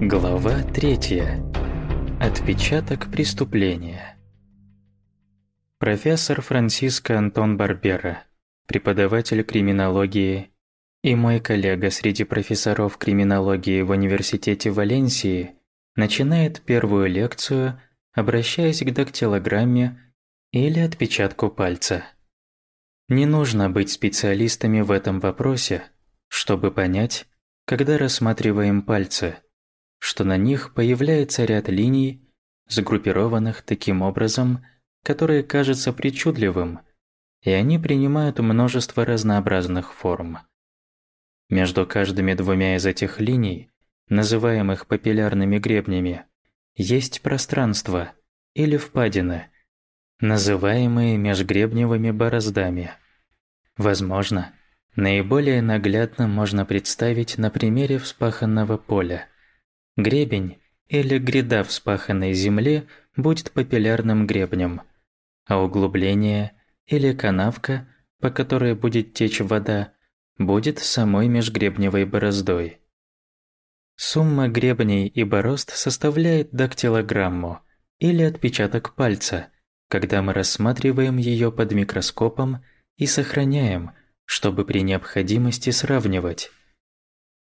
Глава 3. Отпечаток преступления. Профессор Франциско Антон Барбера, преподаватель криминологии и мой коллега среди профессоров криминологии в Университете Валенсии, начинает первую лекцию, обращаясь к дактилограмме или отпечатку пальца. Не нужно быть специалистами в этом вопросе, чтобы понять, когда рассматриваем пальцы – что на них появляется ряд линий, сгруппированных таким образом, которые кажется причудливым, и они принимают множество разнообразных форм. Между каждыми двумя из этих линий, называемых папиллярными гребнями, есть пространство или впадины, называемые межгребневыми бороздами. Возможно, наиболее наглядно можно представить на примере вспаханного поля – Гребень или гряда вспаханной земли будет папиллярным гребнем, а углубление или канавка, по которой будет течь вода, будет самой межгребневой бороздой. Сумма гребней и борозд составляет дактилограмму или отпечаток пальца, когда мы рассматриваем ее под микроскопом и сохраняем, чтобы при необходимости сравнивать.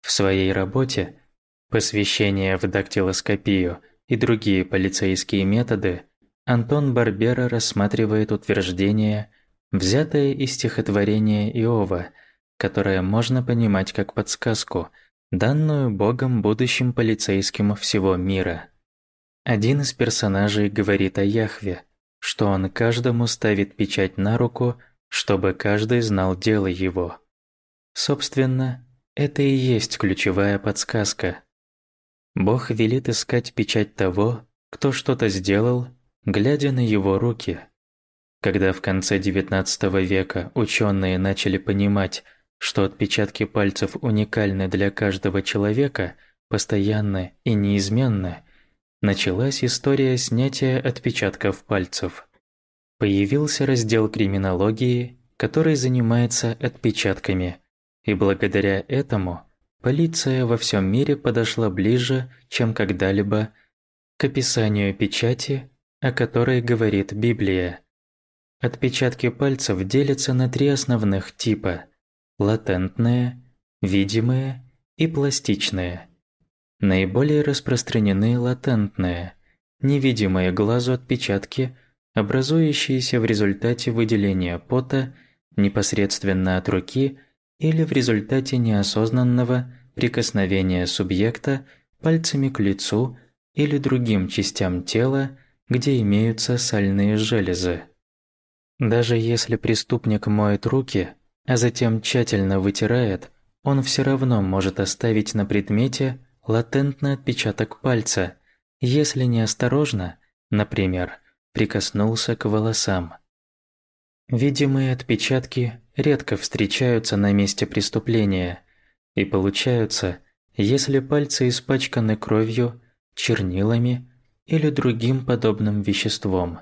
В своей работе посвящение в дактилоскопию и другие полицейские методы, Антон Барбера рассматривает утверждение, взятое из стихотворения Иова, которое можно понимать как подсказку, данную Богом будущим полицейским всего мира. Один из персонажей говорит о Яхве, что он каждому ставит печать на руку, чтобы каждый знал дело его. Собственно, это и есть ключевая подсказка. Бог велит искать печать того, кто что-то сделал, глядя на его руки. Когда в конце XIX века ученые начали понимать, что отпечатки пальцев уникальны для каждого человека, постоянны и неизменны, началась история снятия отпечатков пальцев. Появился раздел криминологии, который занимается отпечатками, и благодаря этому – Полиция во всем мире подошла ближе, чем когда-либо, к описанию печати, о которой говорит Библия. Отпечатки пальцев делятся на три основных типа – латентные, видимые и пластичные. Наиболее распространены латентные, невидимые глазу отпечатки, образующиеся в результате выделения пота непосредственно от руки – или в результате неосознанного прикосновения субъекта пальцами к лицу или другим частям тела, где имеются сальные железы. Даже если преступник моет руки, а затем тщательно вытирает, он все равно может оставить на предмете латентный отпечаток пальца, если неосторожно, например, прикоснулся к волосам. Видимые отпечатки редко встречаются на месте преступления и получаются, если пальцы испачканы кровью, чернилами или другим подобным веществом.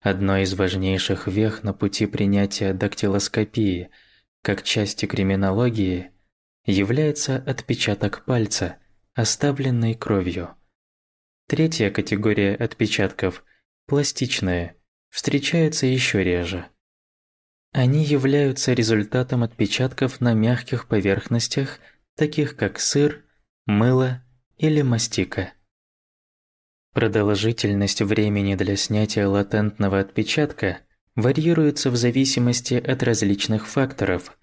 Одной из важнейших вех на пути принятия дактилоскопии как части криминологии является отпечаток пальца, оставленный кровью. Третья категория отпечатков – пластичные, встречается еще реже. Они являются результатом отпечатков на мягких поверхностях, таких как сыр, мыло или мастика. Продолжительность времени для снятия латентного отпечатка варьируется в зависимости от различных факторов,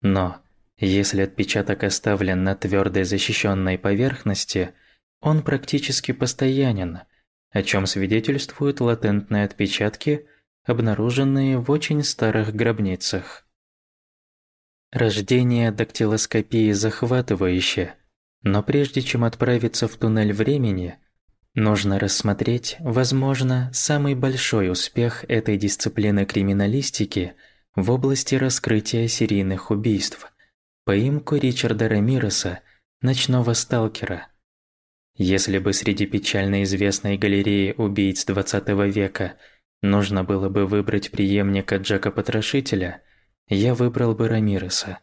но если отпечаток оставлен на твердой защищенной поверхности, он практически постоянен, о чем свидетельствуют латентные отпечатки – обнаруженные в очень старых гробницах. Рождение дактилоскопии захватывающе, но прежде чем отправиться в туннель времени, нужно рассмотреть, возможно, самый большой успех этой дисциплины криминалистики в области раскрытия серийных убийств – поимку Ричарда Рамиреса, ночного сталкера. Если бы среди печально известной галереи убийц XX века – Нужно было бы выбрать преемника Джека Потрошителя, я выбрал бы Рамиреса.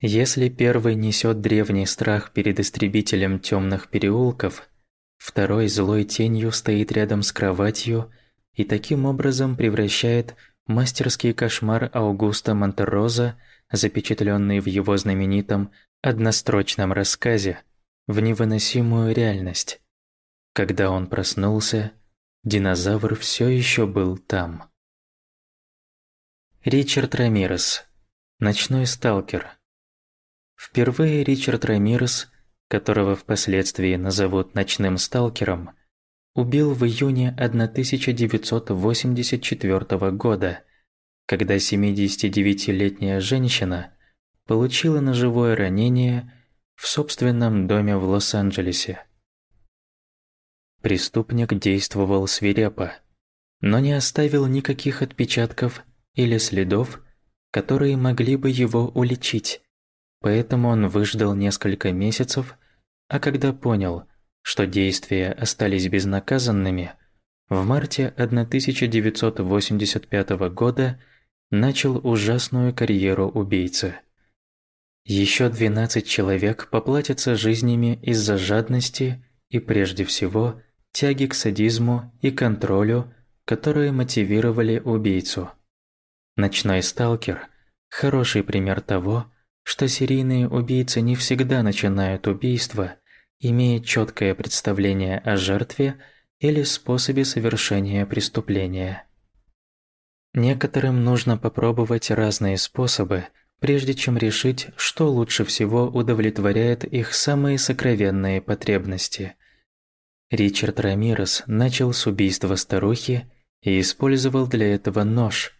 Если первый несет древний страх перед истребителем темных переулков, второй злой тенью стоит рядом с кроватью и таким образом превращает мастерский кошмар Аугуста Монтероза, запечатленный в его знаменитом однострочном рассказе, в невыносимую реальность. Когда он проснулся, динозавр все еще был там. Ричард Рамирес. Ночной сталкер. Впервые Ричард Рамирес, которого впоследствии назовут ночным сталкером, убил в июне 1984 года, когда 79-летняя женщина получила ножевое ранение в собственном доме в Лос-Анджелесе. Преступник действовал свирепо, но не оставил никаких отпечатков или следов, которые могли бы его уличить. Поэтому он выждал несколько месяцев, а когда понял, что действия остались безнаказанными, в марте 1985 года начал ужасную карьеру убийцы. Еще 12 человек поплатятся жизнями из-за жадности и прежде всего тяги к садизму и контролю, которые мотивировали убийцу. Ночной сталкер – хороший пример того, что серийные убийцы не всегда начинают убийство, имея четкое представление о жертве или способе совершения преступления. Некоторым нужно попробовать разные способы, прежде чем решить, что лучше всего удовлетворяет их самые сокровенные потребности. Ричард Рамирес начал с убийства старухи и использовал для этого нож,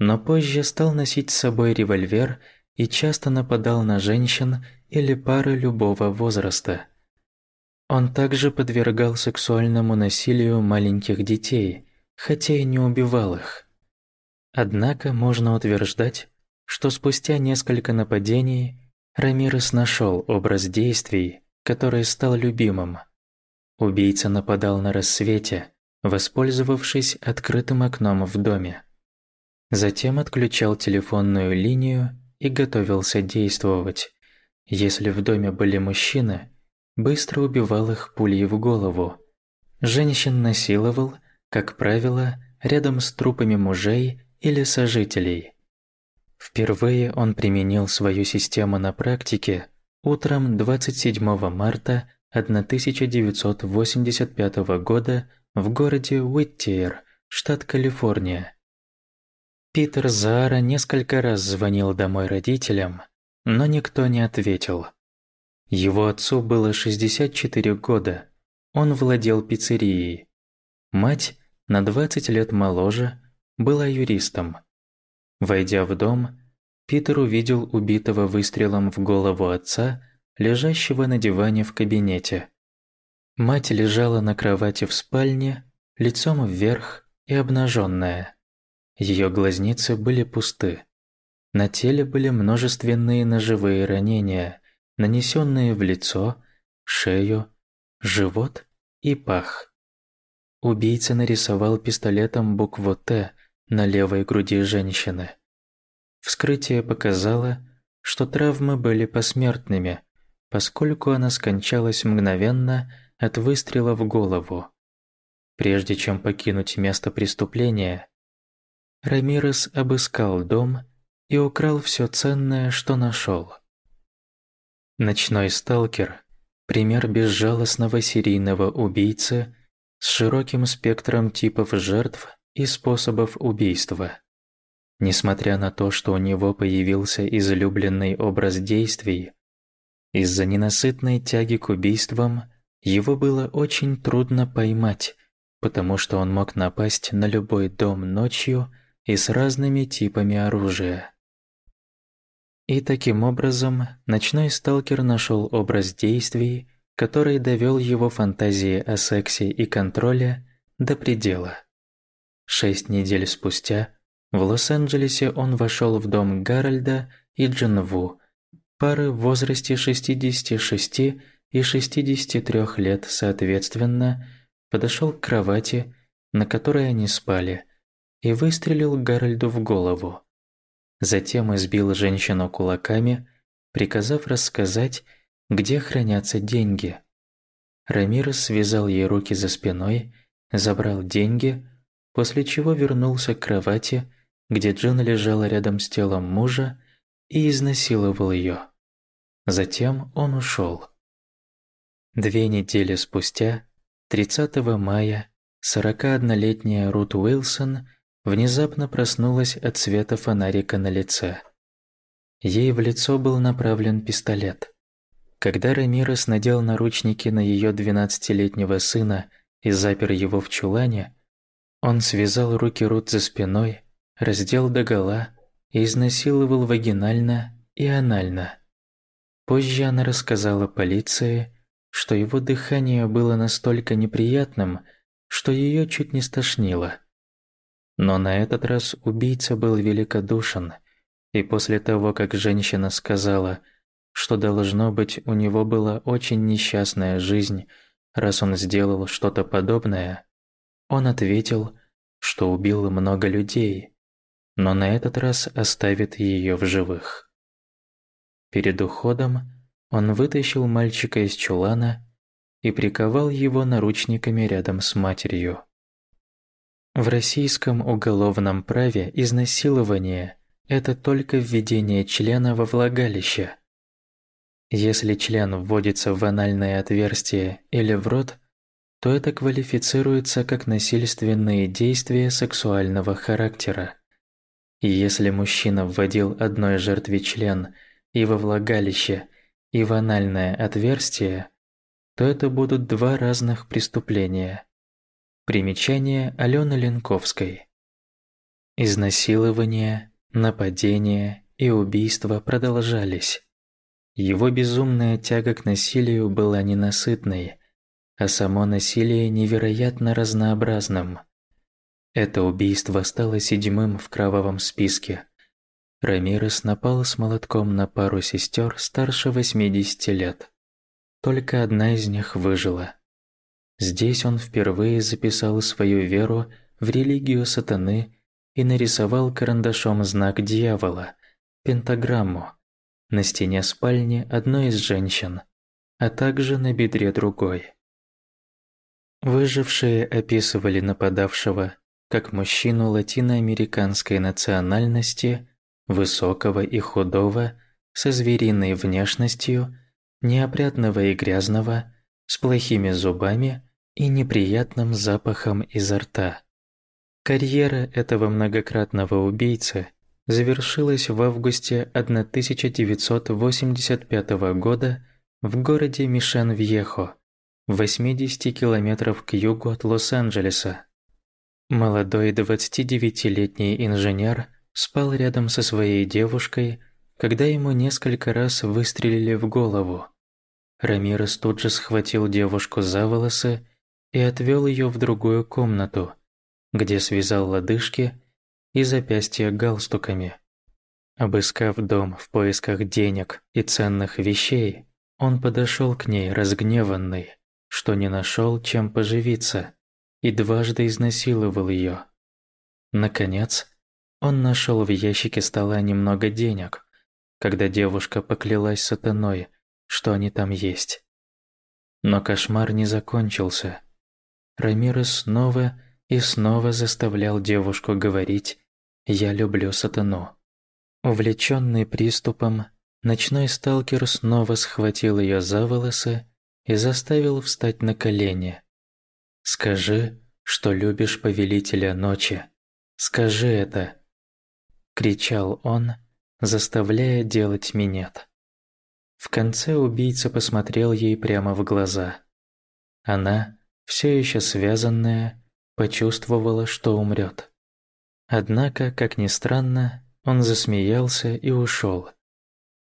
но позже стал носить с собой револьвер и часто нападал на женщин или пары любого возраста. Он также подвергал сексуальному насилию маленьких детей, хотя и не убивал их. Однако можно утверждать, что спустя несколько нападений Рамирес нашел образ действий, который стал любимым. Убийца нападал на рассвете, воспользовавшись открытым окном в доме. Затем отключал телефонную линию и готовился действовать. Если в доме были мужчины, быстро убивал их пулей в голову. Женщин насиловал, как правило, рядом с трупами мужей или сожителей. Впервые он применил свою систему на практике утром 27 марта 1985 года в городе Уиттиер, штат Калифорния. Питер Заара несколько раз звонил домой родителям, но никто не ответил. Его отцу было 64 года, он владел пиццерией. Мать, на 20 лет моложе, была юристом. Войдя в дом, Питер увидел убитого выстрелом в голову отца лежащего на диване в кабинете. Мать лежала на кровати в спальне, лицом вверх и обнаженная. Ее глазницы были пусты. На теле были множественные ножевые ранения, нанесенные в лицо, шею, живот и пах. Убийца нарисовал пистолетом букву «Т» на левой груди женщины. Вскрытие показало, что травмы были посмертными, поскольку она скончалась мгновенно от выстрела в голову. Прежде чем покинуть место преступления, Рамирес обыскал дом и украл все ценное, что нашел. Ночной сталкер – пример безжалостного серийного убийцы с широким спектром типов жертв и способов убийства. Несмотря на то, что у него появился излюбленный образ действий, из-за ненасытной тяги к убийствам его было очень трудно поймать, потому что он мог напасть на любой дом ночью и с разными типами оружия. И таким образом ночной сталкер нашел образ действий, который довел его фантазии о сексе и контроле до предела. Шесть недель спустя в Лос-Анджелесе он вошел в дом Гарольда и Джинву, пары в возрасте 66 и 63 лет соответственно, подошел к кровати, на которой они спали, и выстрелил Гарольду в голову. Затем избил женщину кулаками, приказав рассказать, где хранятся деньги. Рамирес связал ей руки за спиной, забрал деньги, после чего вернулся к кровати, где Джин лежала рядом с телом мужа и изнасиловал ее. Затем он ушел. Две недели спустя, 30 мая, 41-летняя Рут Уилсон внезапно проснулась от света фонарика на лице. Ей в лицо был направлен пистолет. Когда Рамирес надел наручники на ее 12-летнего сына и запер его в чулане, он связал руки Рут за спиной, раздел догола изнасиловал вагинально и анально. Позже она рассказала полиции, что его дыхание было настолько неприятным, что ее чуть не стошнило. Но на этот раз убийца был великодушен, и после того, как женщина сказала, что должно быть у него была очень несчастная жизнь, раз он сделал что-то подобное, он ответил, что убил много людей, но на этот раз оставит ее в живых. Перед уходом он вытащил мальчика из чулана и приковал его наручниками рядом с матерью. В российском уголовном праве изнасилование – это только введение члена во влагалище. Если член вводится в анальное отверстие или в рот, то это квалифицируется как насильственные действия сексуального характера. Если мужчина вводил одной жертве член и во влагалище, и в анальное отверстие, то это будут два разных преступления. Примечание Алены Ленковской. Изнасилование, нападение и убийство продолжались. Его безумная тяга к насилию была ненасытной, а само насилие невероятно разнообразным. Это убийство стало седьмым в кровавом списке. Рамирес напал с молотком на пару сестер старше 80 лет. Только одна из них выжила. Здесь он впервые записал свою веру в религию сатаны и нарисовал карандашом знак дьявола – пентаграмму – на стене спальни одной из женщин, а также на бедре другой. Выжившие описывали нападавшего как мужчину латиноамериканской национальности, высокого и худого, со звериной внешностью – неопрятного и грязного, с плохими зубами и неприятным запахом изо рта. Карьера этого многократного убийцы завершилась в августе 1985 года в городе Мишен-Вьехо, 80 километров к югу от Лос-Анджелеса. Молодой 29-летний инженер спал рядом со своей девушкой, когда ему несколько раз выстрелили в голову. Рамирес тут же схватил девушку за волосы и отвел ее в другую комнату, где связал лодыжки и запястья галстуками. Обыскав дом в поисках денег и ценных вещей, он подошел к ней разгневанный, что не нашел, чем поживиться, и дважды изнасиловал ее. Наконец, он нашел в ящике стола немного денег, когда девушка поклялась сатаной, что они там есть. Но кошмар не закончился. Рамирес снова и снова заставлял девушку говорить «Я люблю сатану». Увлеченный приступом, ночной сталкер снова схватил ее за волосы и заставил встать на колени. «Скажи, что любишь повелителя ночи. Скажи это!» Кричал он, заставляя делать минет. В конце убийца посмотрел ей прямо в глаза. Она, все еще связанная, почувствовала, что умрет. Однако, как ни странно, он засмеялся и ушел.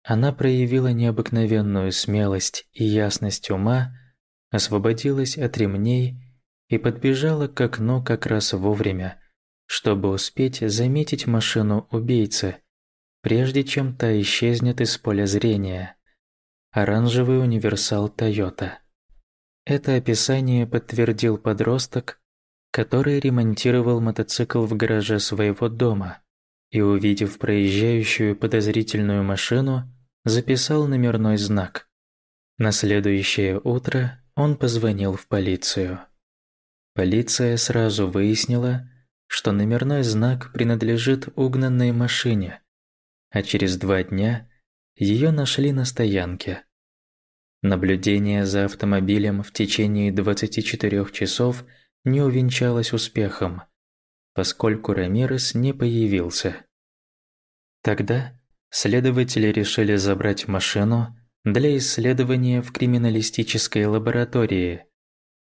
Она проявила необыкновенную смелость и ясность ума, освободилась от ремней и подбежала к окну как раз вовремя, чтобы успеть заметить машину убийцы, прежде чем та исчезнет из поля зрения оранжевый универсал Toyota. Это описание подтвердил подросток, который ремонтировал мотоцикл в гараже своего дома и, увидев проезжающую подозрительную машину, записал номерной знак. На следующее утро он позвонил в полицию. Полиция сразу выяснила, что номерной знак принадлежит угнанной машине, а через два дня ее нашли на стоянке. Наблюдение за автомобилем в течение 24 часов не увенчалось успехом, поскольку Рамирес не появился. Тогда следователи решили забрать машину для исследования в криминалистической лаборатории,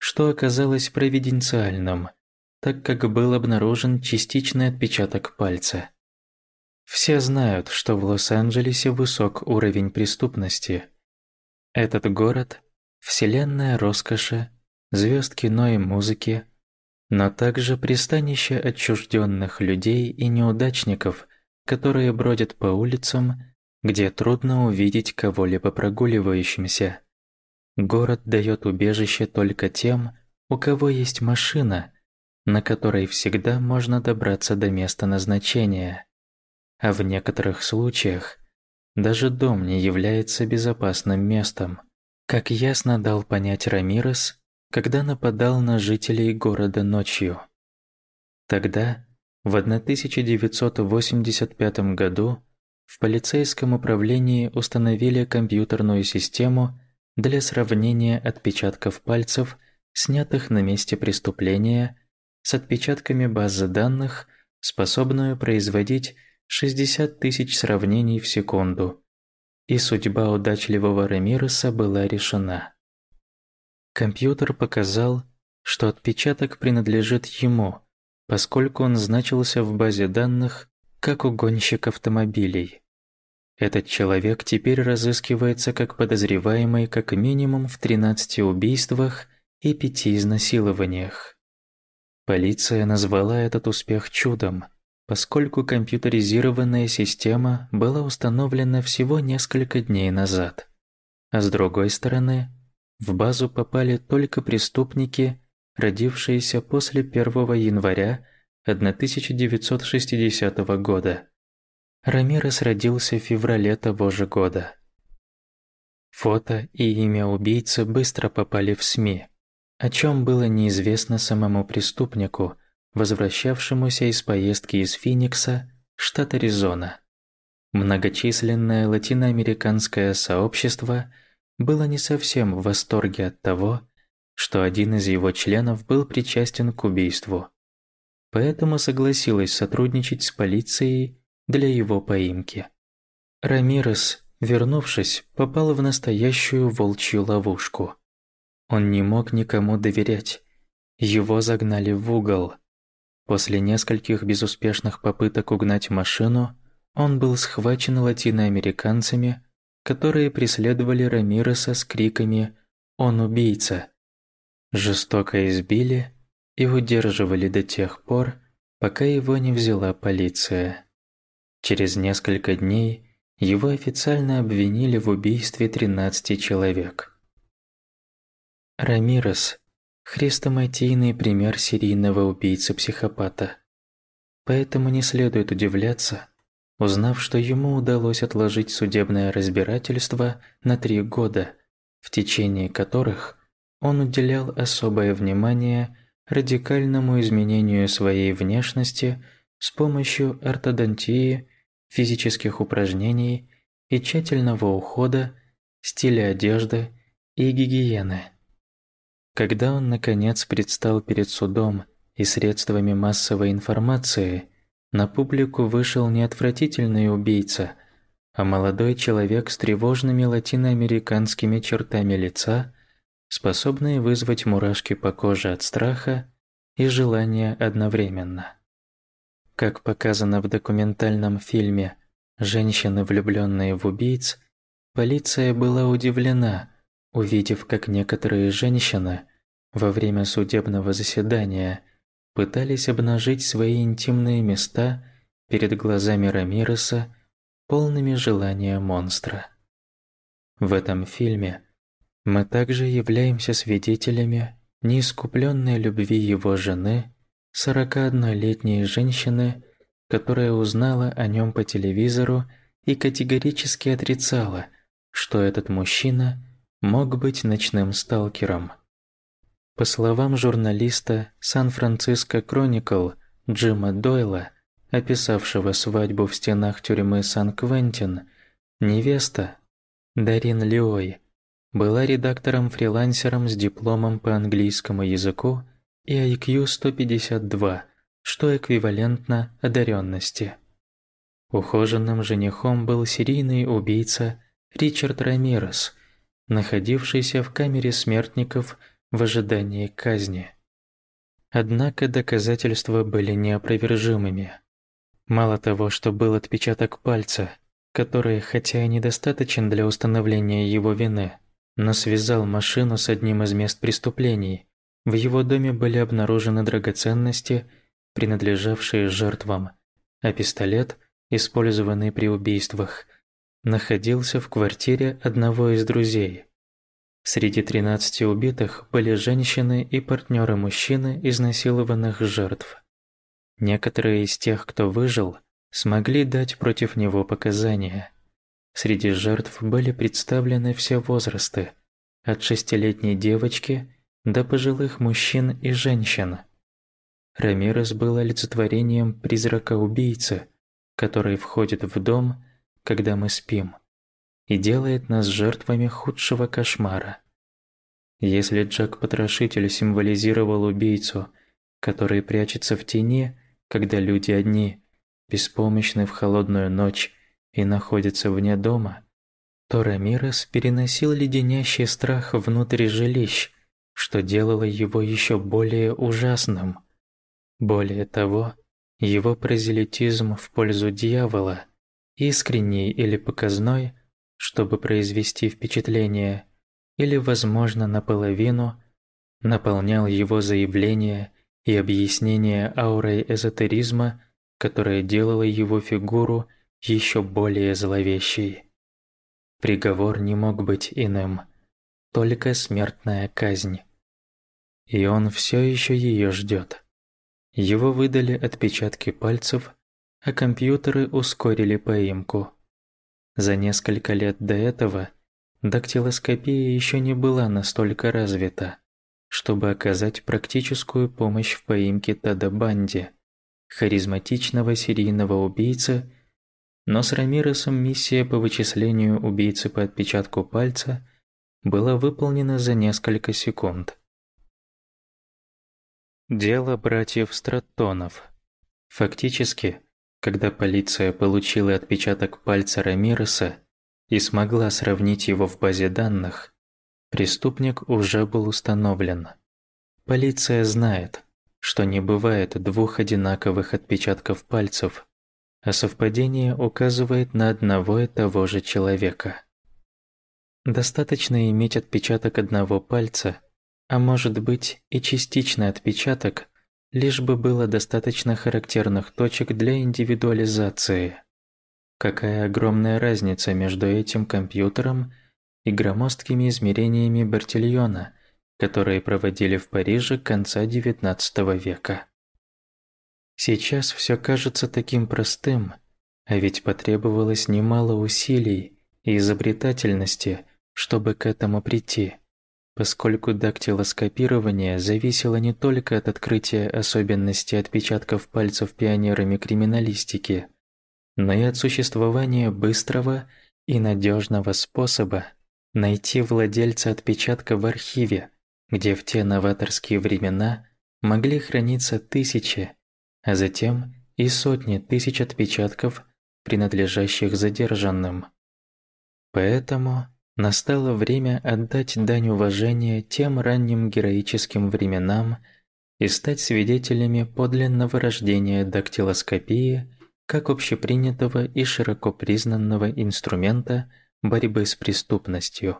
что оказалось провиденциальным, так как был обнаружен частичный отпечаток пальца. Все знают, что в Лос-Анджелесе высок уровень преступности. Этот город – вселенная роскоши, звезд кино и музыки, но также пристанище отчужденных людей и неудачников, которые бродят по улицам, где трудно увидеть кого-либо прогуливающимся. Город дает убежище только тем, у кого есть машина, на которой всегда можно добраться до места назначения. А в некоторых случаях даже дом не является безопасным местом, как ясно дал понять Рамирес, когда нападал на жителей города ночью. Тогда, в 1985 году, в полицейском управлении установили компьютерную систему для сравнения отпечатков пальцев, снятых на месте преступления, с отпечатками базы данных, способную производить 60 тысяч сравнений в секунду. И судьба удачливого Рамиреса была решена. Компьютер показал, что отпечаток принадлежит ему, поскольку он значился в базе данных как угонщик автомобилей. Этот человек теперь разыскивается как подозреваемый как минимум в 13 убийствах и 5 изнасилованиях. Полиция назвала этот успех чудом, поскольку компьютеризированная система была установлена всего несколько дней назад. А с другой стороны, в базу попали только преступники, родившиеся после 1 января 1960 года. Рамирес родился в феврале того же года. Фото и имя убийцы быстро попали в СМИ, о чем было неизвестно самому преступнику, возвращавшемуся из поездки из Финикса, штат Аризона. Многочисленное латиноамериканское сообщество было не совсем в восторге от того, что один из его членов был причастен к убийству, поэтому согласилась сотрудничать с полицией для его поимки. Рамирес, вернувшись, попал в настоящую волчью ловушку. Он не мог никому доверять. Его загнали в угол. После нескольких безуспешных попыток угнать машину, он был схвачен латиноамериканцами, которые преследовали Рамиреса с криками «Он убийца!». Жестоко избили и удерживали до тех пор, пока его не взяла полиция. Через несколько дней его официально обвинили в убийстве 13 человек. Рамирес – хрестоматийный пример серийного убийцы-психопата. Поэтому не следует удивляться, узнав, что ему удалось отложить судебное разбирательство на три года, в течение которых он уделял особое внимание радикальному изменению своей внешности с помощью ортодонтии физических упражнений и тщательного ухода, стиля одежды и гигиены. Когда он, наконец, предстал перед судом и средствами массовой информации, на публику вышел не отвратительный убийца, а молодой человек с тревожными латиноамериканскими чертами лица, способный вызвать мурашки по коже от страха и желания одновременно. Как показано в документальном фильме «Женщины, влюбленные в убийц», полиция была удивлена, увидев, как некоторые женщины во время судебного заседания пытались обнажить свои интимные места перед глазами Рамиреса, полными желания монстра. В этом фильме мы также являемся свидетелями неискупленной любви его жены 41-летней женщины, которая узнала о нем по телевизору и категорически отрицала, что этот мужчина мог быть ночным сталкером. По словам журналиста Сан-Франциско Кроникл Джима Дойла, описавшего свадьбу в стенах тюрьмы Сан-Квентин, невеста Дарин Лиой была редактором-фрилансером с дипломом по английскому языку и IQ 152, что эквивалентно одаренности. Ухоженным женихом был серийный убийца Ричард Рамирес, находившийся в камере смертников в ожидании казни. Однако доказательства были неопровержимыми. Мало того, что был отпечаток пальца, который, хотя и недостаточен для установления его вины, но связал машину с одним из мест преступлений. В его доме были обнаружены драгоценности, принадлежавшие жертвам, а пистолет, использованный при убийствах, находился в квартире одного из друзей. Среди 13 убитых были женщины и партнеры мужчины изнасилованных жертв. Некоторые из тех, кто выжил, смогли дать против него показания. Среди жертв были представлены все возрасты, от шестилетней девочки до пожилых мужчин и женщин. Рамирес был олицетворением призрака-убийцы, который входит в дом, когда мы спим, и делает нас жертвами худшего кошмара. Если Джек-потрошитель символизировал убийцу, который прячется в тени, когда люди одни, беспомощны в холодную ночь и находится вне дома, то Рамирес переносил леденящий страх внутрь жилищ, что делало его еще более ужасным. Более того, его прозелитизм в пользу дьявола, искренний или показной, чтобы произвести впечатление, или, возможно, наполовину, наполнял его заявления и объяснения аурой эзотеризма, которая делала его фигуру еще более зловещей. Приговор не мог быть иным, только смертная казнь. И он все еще ее ждет. Его выдали отпечатки пальцев, а компьютеры ускорили поимку. За несколько лет до этого дактилоскопия еще не была настолько развита, чтобы оказать практическую помощь в поимке Тада Банди, харизматичного серийного убийцы но с Рамиресом миссия по вычислению убийцы по отпечатку пальца была выполнена за несколько секунд. Дело братьев Страттонов. Фактически, когда полиция получила отпечаток пальца Рамиреса и смогла сравнить его в базе данных, преступник уже был установлен. Полиция знает, что не бывает двух одинаковых отпечатков пальцев, а совпадение указывает на одного и того же человека. Достаточно иметь отпечаток одного пальца, а может быть и частичный отпечаток, лишь бы было достаточно характерных точек для индивидуализации. Какая огромная разница между этим компьютером и громоздкими измерениями Бертильона, которые проводили в Париже конца XIX века. Сейчас все кажется таким простым, а ведь потребовалось немало усилий и изобретательности, чтобы к этому прийти, поскольку дактилоскопирование зависело не только от открытия особенностей отпечатков пальцев пионерами криминалистики, но и от существования быстрого и надежного способа найти владельца отпечатка в архиве, где в те новаторские времена могли храниться тысячи, а затем и сотни тысяч отпечатков, принадлежащих задержанным. Поэтому настало время отдать дань уважения тем ранним героическим временам и стать свидетелями подлинного рождения дактилоскопии как общепринятого и широко признанного инструмента борьбы с преступностью.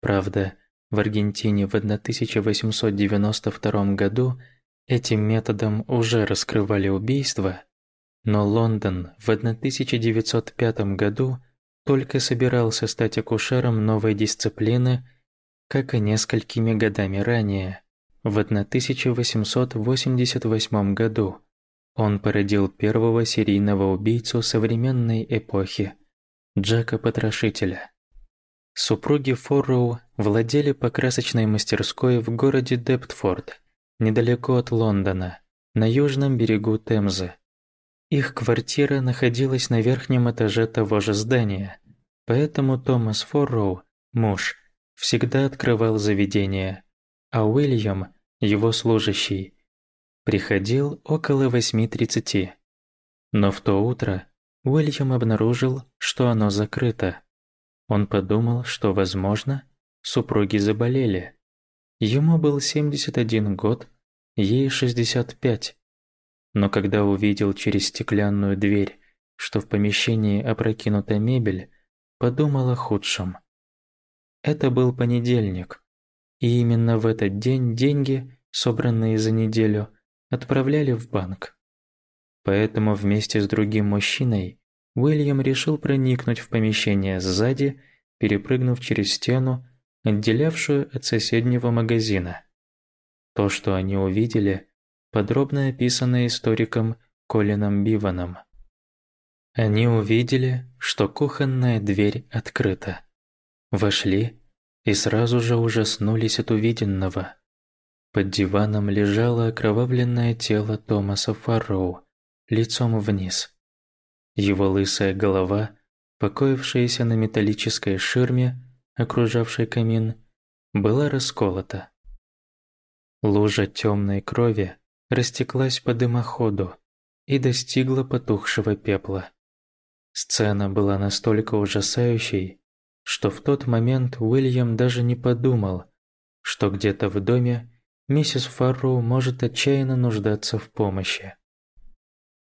Правда, в Аргентине в 1892 году Этим методом уже раскрывали убийства, но Лондон в 1905 году только собирался стать акушером новой дисциплины, как и несколькими годами ранее, в 1888 году, он породил первого серийного убийцу современной эпохи – Джека Потрошителя. Супруги Форроу владели покрасочной мастерской в городе Дептфорд, недалеко от Лондона, на южном берегу Темзы. Их квартира находилась на верхнем этаже того же здания, поэтому Томас Форроу, муж, всегда открывал заведение, а Уильям, его служащий, приходил около 8.30. Но в то утро Уильям обнаружил, что оно закрыто. Он подумал, что, возможно, супруги заболели. Ему был 71 год, ей 65. Но когда увидел через стеклянную дверь, что в помещении опрокинута мебель, подумал о худшем. Это был понедельник, и именно в этот день деньги, собранные за неделю, отправляли в банк. Поэтому вместе с другим мужчиной Уильям решил проникнуть в помещение сзади, перепрыгнув через стену, отделявшую от соседнего магазина. То, что они увидели, подробно описано историком Колином Биваном. Они увидели, что кухонная дверь открыта. Вошли и сразу же ужаснулись от увиденного. Под диваном лежало окровавленное тело Томаса Фарроу, лицом вниз. Его лысая голова, покоившаяся на металлической ширме, окружавшей камин, была расколота. Лужа темной крови растеклась по дымоходу и достигла потухшего пепла. Сцена была настолько ужасающей, что в тот момент Уильям даже не подумал, что где-то в доме миссис Фарроу может отчаянно нуждаться в помощи.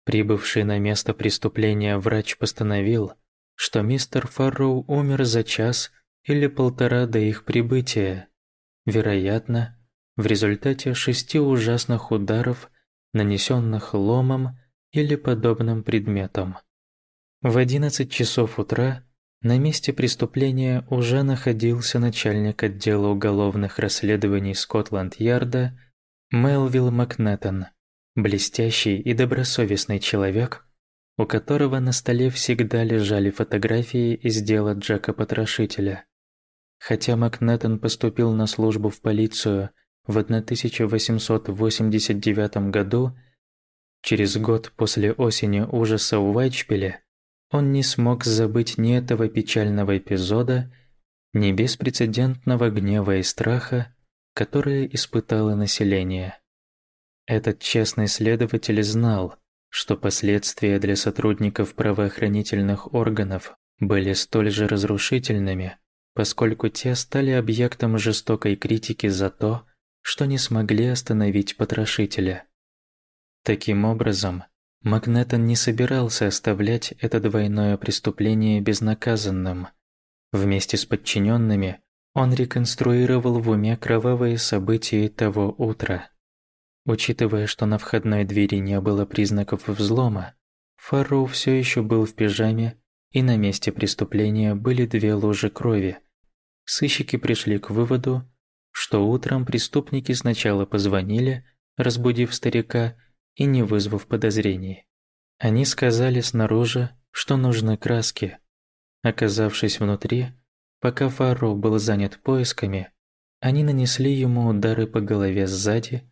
Прибывший на место преступления врач постановил, что мистер Фарроу умер за час или полтора до их прибытия, вероятно, в результате шести ужасных ударов, нанесенных ломом или подобным предметом. В 11 часов утра на месте преступления уже находился начальник отдела уголовных расследований Скотланд-Ярда Мелвилл Макнеттон блестящий и добросовестный человек, у которого на столе всегда лежали фотографии из дела Джека Потрошителя. Хотя Макнеттон поступил на службу в полицию в 1889 году, через год после осени ужаса в Уайтшпиле, он не смог забыть ни этого печального эпизода, ни беспрецедентного гнева и страха, которые испытало население. Этот честный следователь знал, что последствия для сотрудников правоохранительных органов были столь же разрушительными, поскольку те стали объектом жестокой критики за то, что не смогли остановить потрошителя. Таким образом, Магнетон не собирался оставлять это двойное преступление безнаказанным. Вместе с подчиненными он реконструировал в уме кровавые события того утра. Учитывая, что на входной двери не было признаков взлома, Фарроу все еще был в пижаме, и на месте преступления были две лужи крови. Сыщики пришли к выводу, что утром преступники сначала позвонили, разбудив старика и не вызвав подозрений. Они сказали снаружи, что нужны краски. Оказавшись внутри, пока Фарроу был занят поисками, они нанесли ему удары по голове сзади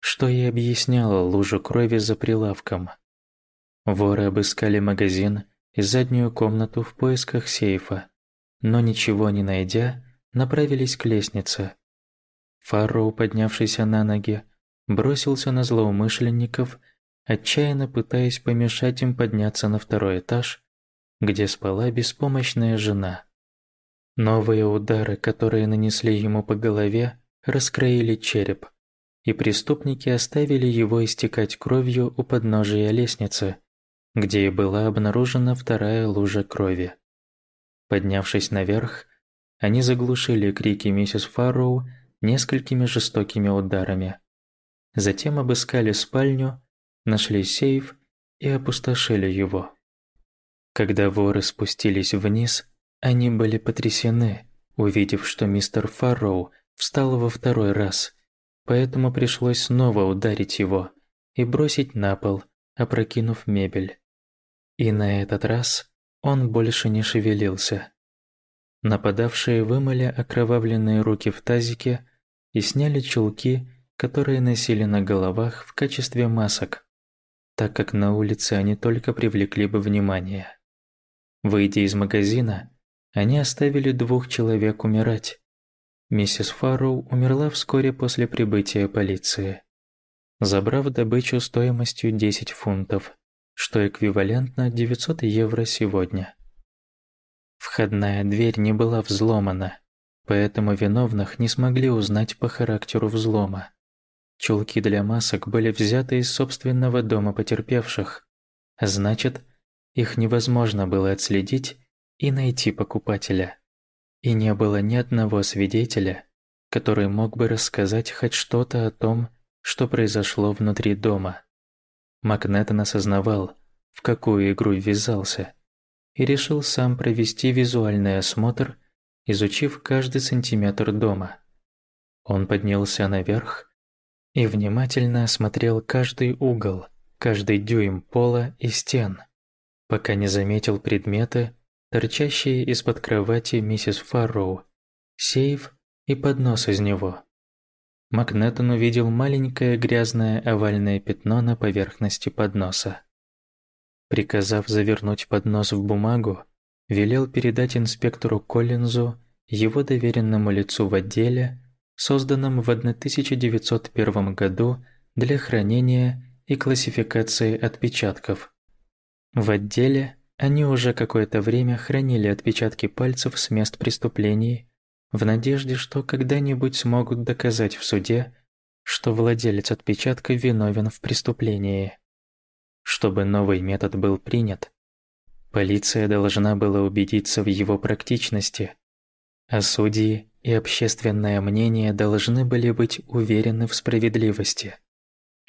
что и объясняло лужу крови за прилавком. Воры обыскали магазин и заднюю комнату в поисках сейфа, но ничего не найдя, направились к лестнице. Фарроу, поднявшийся на ноги, бросился на злоумышленников, отчаянно пытаясь помешать им подняться на второй этаж, где спала беспомощная жена. Новые удары, которые нанесли ему по голове, раскроили череп – и преступники оставили его истекать кровью у подножия лестницы, где и была обнаружена вторая лужа крови. Поднявшись наверх, они заглушили крики миссис Фарроу несколькими жестокими ударами. Затем обыскали спальню, нашли сейф и опустошили его. Когда воры спустились вниз, они были потрясены, увидев, что мистер Фарроу встал во второй раз – поэтому пришлось снова ударить его и бросить на пол, опрокинув мебель. И на этот раз он больше не шевелился. Нападавшие вымыли окровавленные руки в тазике и сняли чулки, которые носили на головах в качестве масок, так как на улице они только привлекли бы внимание. Выйдя из магазина, они оставили двух человек умирать. Миссис Фарроу умерла вскоре после прибытия полиции, забрав добычу стоимостью 10 фунтов, что эквивалентно 900 евро сегодня. Входная дверь не была взломана, поэтому виновных не смогли узнать по характеру взлома. Чулки для масок были взяты из собственного дома потерпевших, значит, их невозможно было отследить и найти покупателя. И не было ни одного свидетеля, который мог бы рассказать хоть что-то о том, что произошло внутри дома. Макнеттон осознавал, в какую игру ввязался, и решил сам провести визуальный осмотр, изучив каждый сантиметр дома. Он поднялся наверх и внимательно осмотрел каждый угол, каждый дюйм пола и стен, пока не заметил предметы, торчащие из-под кровати миссис Фарроу, сейф и поднос из него. Макнеттон увидел маленькое грязное овальное пятно на поверхности подноса. Приказав завернуть поднос в бумагу, велел передать инспектору Коллинзу, его доверенному лицу в отделе, созданном в 1901 году для хранения и классификации отпечатков. В отделе они уже какое-то время хранили отпечатки пальцев с мест преступлений в надежде, что когда-нибудь смогут доказать в суде, что владелец отпечатка виновен в преступлении. Чтобы новый метод был принят, полиция должна была убедиться в его практичности, а судьи и общественное мнение должны были быть уверены в справедливости.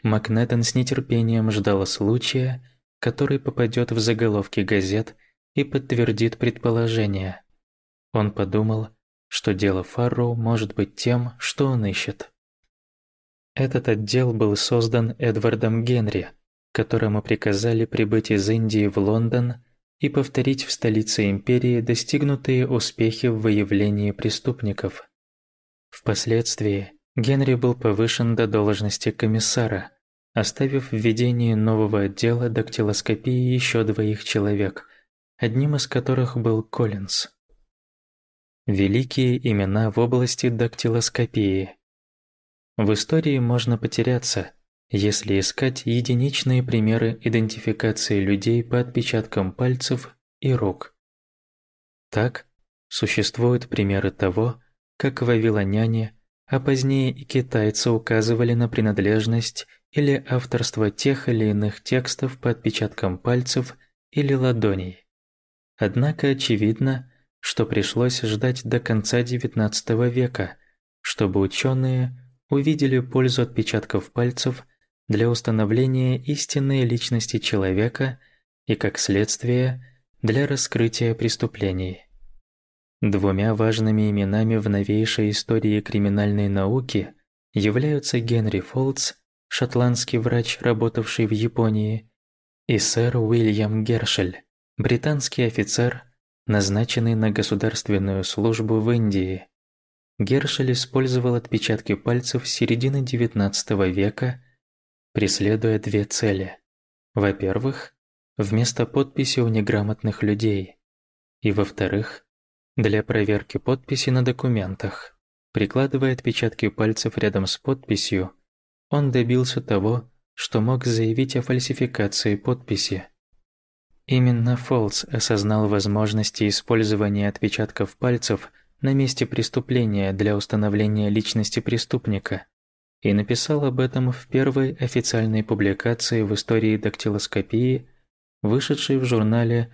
Макнеттон с нетерпением ждал случая, который попадет в заголовки газет и подтвердит предположение. Он подумал, что дело Фарроу может быть тем, что он ищет. Этот отдел был создан Эдвардом Генри, которому приказали прибыть из Индии в Лондон и повторить в столице империи достигнутые успехи в выявлении преступников. Впоследствии Генри был повышен до должности комиссара, оставив в ведении нового отдела дактилоскопии еще двоих человек, одним из которых был Коллинз. Великие имена в области дактилоскопии. В истории можно потеряться, если искать единичные примеры идентификации людей по отпечаткам пальцев и рук. Так, существуют примеры того, как вавилоняне, а позднее и китайцы указывали на принадлежность или авторство тех или иных текстов по отпечаткам пальцев или ладоней. Однако очевидно, что пришлось ждать до конца XIX века, чтобы ученые увидели пользу отпечатков пальцев для установления истинной личности человека и, как следствие, для раскрытия преступлений. Двумя важными именами в новейшей истории криминальной науки являются Генри Фолтс, шотландский врач, работавший в Японии, и сэр Уильям Гершель, британский офицер, назначенный на государственную службу в Индии. Гершель использовал отпечатки пальцев с середины XIX века преследуя две цели. Во-первых, вместо подписи у неграмотных людей. И во-вторых, для проверки подписи на документах. Прикладывая отпечатки пальцев рядом с подписью, он добился того, что мог заявить о фальсификации подписи. Именно Фолс осознал возможности использования отпечатков пальцев на месте преступления для установления личности преступника и написал об этом в первой официальной публикации в истории дактилоскопии, вышедшей в журнале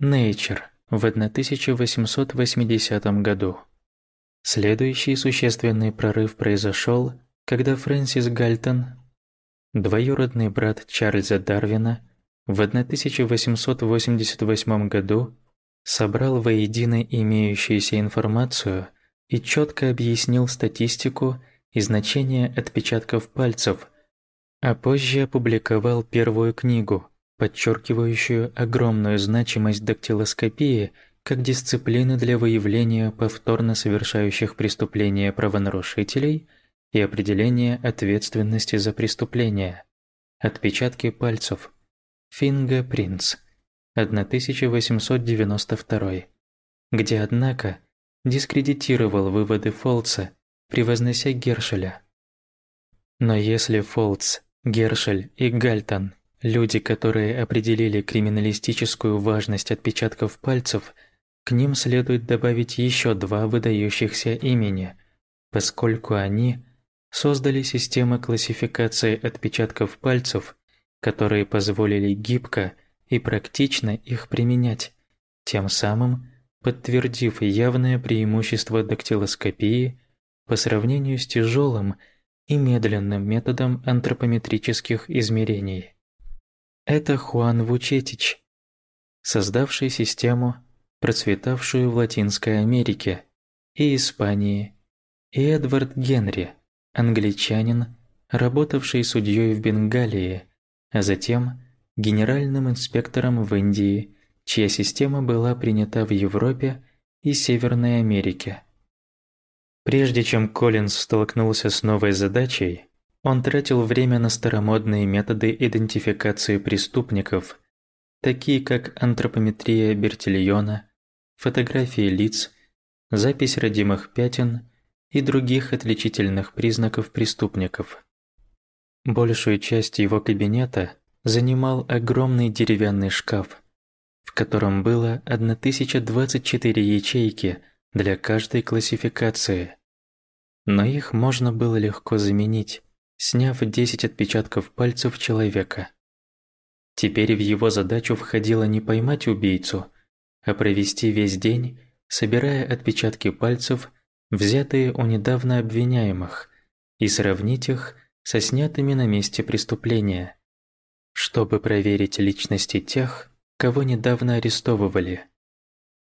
Nature в 1880 году. Следующий существенный прорыв произошел, когда Фрэнсис Гальтон, двоюродный брат Чарльза Дарвина, в 1888 году собрал воедино имеющуюся информацию и четко объяснил статистику и значение отпечатков пальцев, а позже опубликовал первую книгу, подчеркивающую огромную значимость дактилоскопии как дисциплины для выявления повторно совершающих преступления правонарушителей и определения ответственности за преступления. Отпечатки пальцев. Финга Принц. 1892. Где, однако, дискредитировал выводы Фолца, превознося Гершеля. Но если Фолц, Гершель и Гальтон – люди, которые определили криминалистическую важность отпечатков пальцев, к ним следует добавить еще два выдающихся имени, поскольку они создали системы классификации отпечатков пальцев, которые позволили гибко и практично их применять, тем самым подтвердив явное преимущество дактилоскопии по сравнению с тяжелым и медленным методом антропометрических измерений. Это Хуан Вучетич, создавший систему, процветавшую в Латинской Америке и Испании, и Эдвард Генри, англичанин, работавший судьей в Бенгалии, а затем генеральным инспектором в Индии, чья система была принята в Европе и Северной Америке. Прежде чем Коллинз столкнулся с новой задачей, он тратил время на старомодные методы идентификации преступников, такие как антропометрия Бертильона, фотографии лиц, запись родимых пятен и других отличительных признаков преступников. Большую часть его кабинета занимал огромный деревянный шкаф, в котором было 1024 ячейки для каждой классификации. Но их можно было легко заменить, сняв 10 отпечатков пальцев человека. Теперь в его задачу входило не поймать убийцу, а провести весь день, собирая отпечатки пальцев, взятые у недавно обвиняемых, и сравнить их со снятыми на месте преступления, чтобы проверить личности тех, кого недавно арестовывали.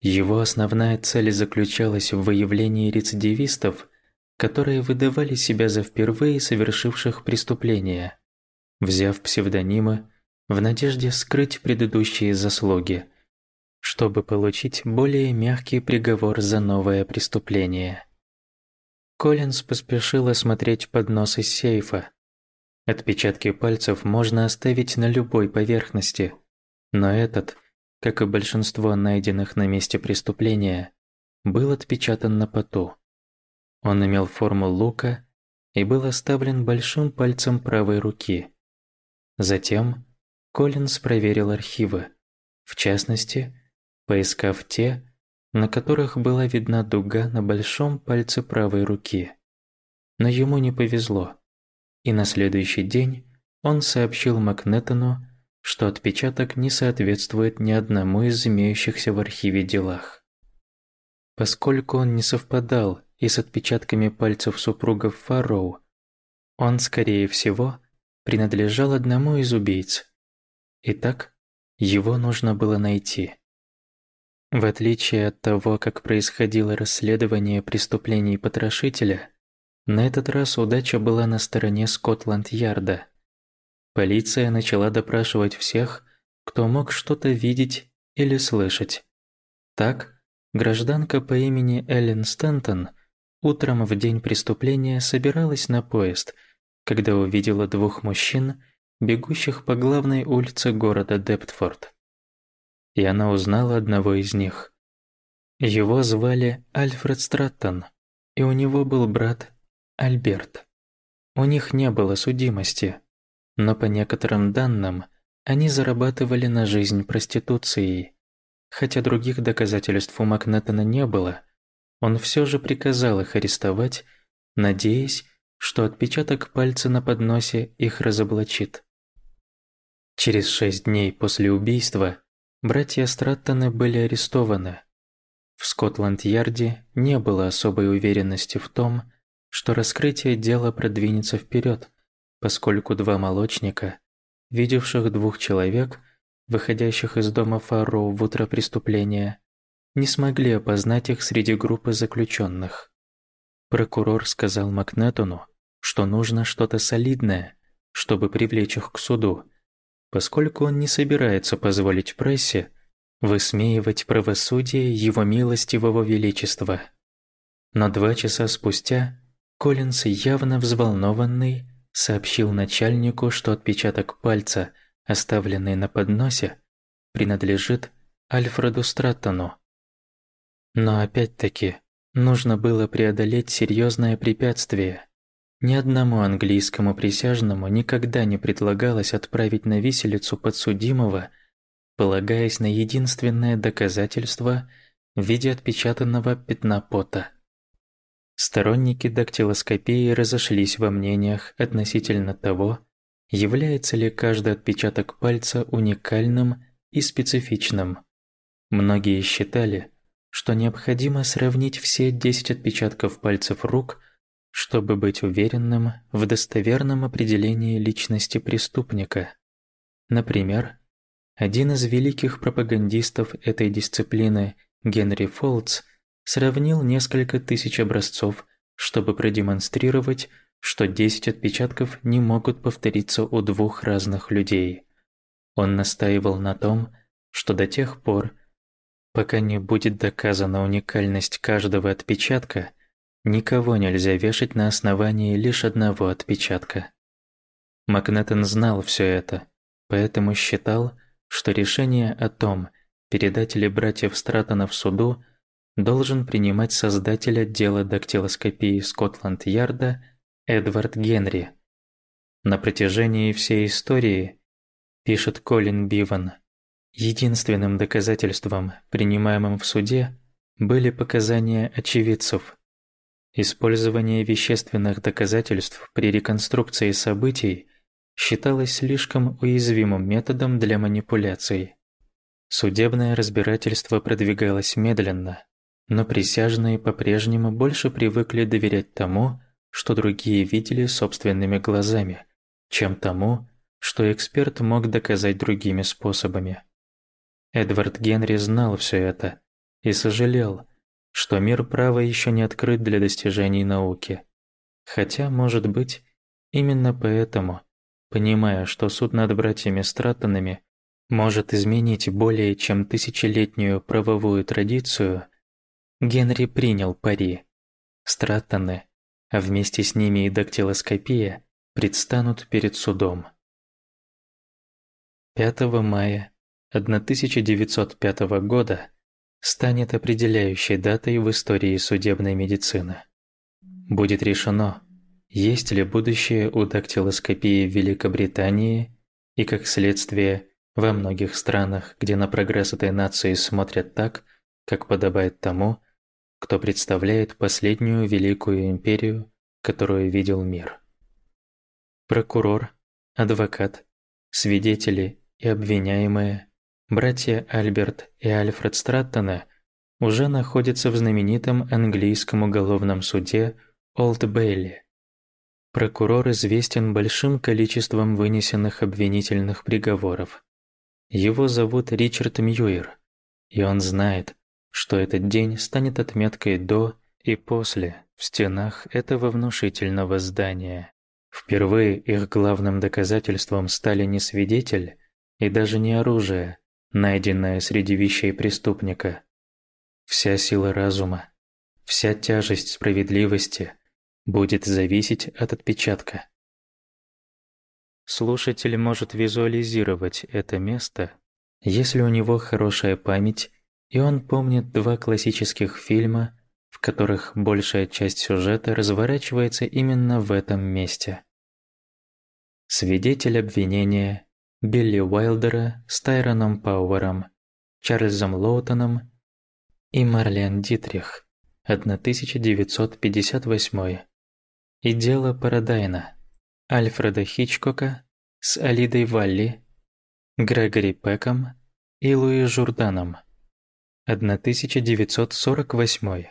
Его основная цель заключалась в выявлении рецидивистов, которые выдавали себя за впервые совершивших преступления, взяв псевдонимы в надежде скрыть предыдущие заслуги, чтобы получить более мягкий приговор за новое преступление. Коллинз поспешил осмотреть поднос из сейфа. Отпечатки пальцев можно оставить на любой поверхности – но этот, как и большинство найденных на месте преступления, был отпечатан на поту. Он имел форму лука и был оставлен большим пальцем правой руки. Затем Коллинз проверил архивы, в частности, поискав те, на которых была видна дуга на большом пальце правой руки. Но ему не повезло, и на следующий день он сообщил Макнеттону, что отпечаток не соответствует ни одному из имеющихся в архиве делах. Поскольку он не совпадал и с отпечатками пальцев супругов Фарроу, он, скорее всего, принадлежал одному из убийц. Итак, его нужно было найти. В отличие от того, как происходило расследование преступлений потрошителя, на этот раз удача была на стороне Скотланд-Ярда – Полиция начала допрашивать всех, кто мог что-то видеть или слышать. Так, гражданка по имени Эллен Стентон утром в день преступления собиралась на поезд, когда увидела двух мужчин, бегущих по главной улице города Дептфорд. И она узнала одного из них. Его звали Альфред Страттон, и у него был брат Альберт. У них не было судимости, но по некоторым данным, они зарабатывали на жизнь проституцией. Хотя других доказательств у Макнеттона не было, он все же приказал их арестовать, надеясь, что отпечаток пальца на подносе их разоблачит. Через шесть дней после убийства братья Страттоны были арестованы. В Скотланд-Ярде не было особой уверенности в том, что раскрытие дела продвинется вперед, поскольку два молочника, видевших двух человек, выходящих из дома Фарроу в утро преступления, не смогли опознать их среди группы заключенных. Прокурор сказал Макнетону, что нужно что-то солидное, чтобы привлечь их к суду, поскольку он не собирается позволить прессе высмеивать правосудие его милостивого величества. Но два часа спустя Коллинс, явно взволнованный, сообщил начальнику, что отпечаток пальца, оставленный на подносе, принадлежит Альфреду Страттону. Но опять-таки, нужно было преодолеть серьезное препятствие. Ни одному английскому присяжному никогда не предлагалось отправить на виселицу подсудимого, полагаясь на единственное доказательство в виде отпечатанного пятна пота. Сторонники дактилоскопии разошлись во мнениях относительно того, является ли каждый отпечаток пальца уникальным и специфичным. Многие считали, что необходимо сравнить все 10 отпечатков пальцев рук, чтобы быть уверенным в достоверном определении личности преступника. Например, один из великих пропагандистов этой дисциплины, Генри Фолтс, сравнил несколько тысяч образцов, чтобы продемонстрировать, что 10 отпечатков не могут повториться у двух разных людей. Он настаивал на том, что до тех пор, пока не будет доказана уникальность каждого отпечатка, никого нельзя вешать на основании лишь одного отпечатка. Макнеттон знал все это, поэтому считал, что решение о том, передать ли братьев Стратонов суду, должен принимать создатель отдела дактилоскопии Скотланд-Ярда Эдвард Генри. На протяжении всей истории, пишет Колин Биван, единственным доказательством, принимаемым в суде, были показания очевидцев. Использование вещественных доказательств при реконструкции событий считалось слишком уязвимым методом для манипуляций. Судебное разбирательство продвигалось медленно, но присяжные по-прежнему больше привыкли доверять тому, что другие видели собственными глазами, чем тому, что эксперт мог доказать другими способами. Эдвард Генри знал все это и сожалел, что мир права еще не открыт для достижений науки. Хотя, может быть, именно поэтому, понимая, что суд над братьями Стратонами может изменить более чем тысячелетнюю правовую традицию, Генри принял пари. Страттоны, а вместе с ними и дактилоскопия, предстанут перед судом. 5 мая 1905 года станет определяющей датой в истории судебной медицины. Будет решено, есть ли будущее у дактилоскопии в Великобритании и, как следствие, во многих странах, где на прогресс этой нации смотрят так, как подобает тому, кто представляет последнюю великую империю, которую видел мир. Прокурор, адвокат, свидетели и обвиняемые, братья Альберт и Альфред Страттона уже находятся в знаменитом английском уголовном суде Олд Бейли. Прокурор известен большим количеством вынесенных обвинительных приговоров. Его зовут Ричард Мьюир, и он знает, что этот день станет отметкой до и после в стенах этого внушительного здания. Впервые их главным доказательством стали не свидетель и даже не оружие, найденное среди вещей преступника. Вся сила разума, вся тяжесть справедливости будет зависеть от отпечатка. Слушатель может визуализировать это место, если у него хорошая память и он помнит два классических фильма, в которых большая часть сюжета разворачивается именно в этом месте. Свидетель обвинения Билли Уайлдера с Тайроном Пауэром, Чарльзом Лоутоном и Марлен Дитрих, 1958. И дело Парадайна, Альфреда Хичкока с Алидой Валли, Грегори Пеком и Луи Журданом. 1948.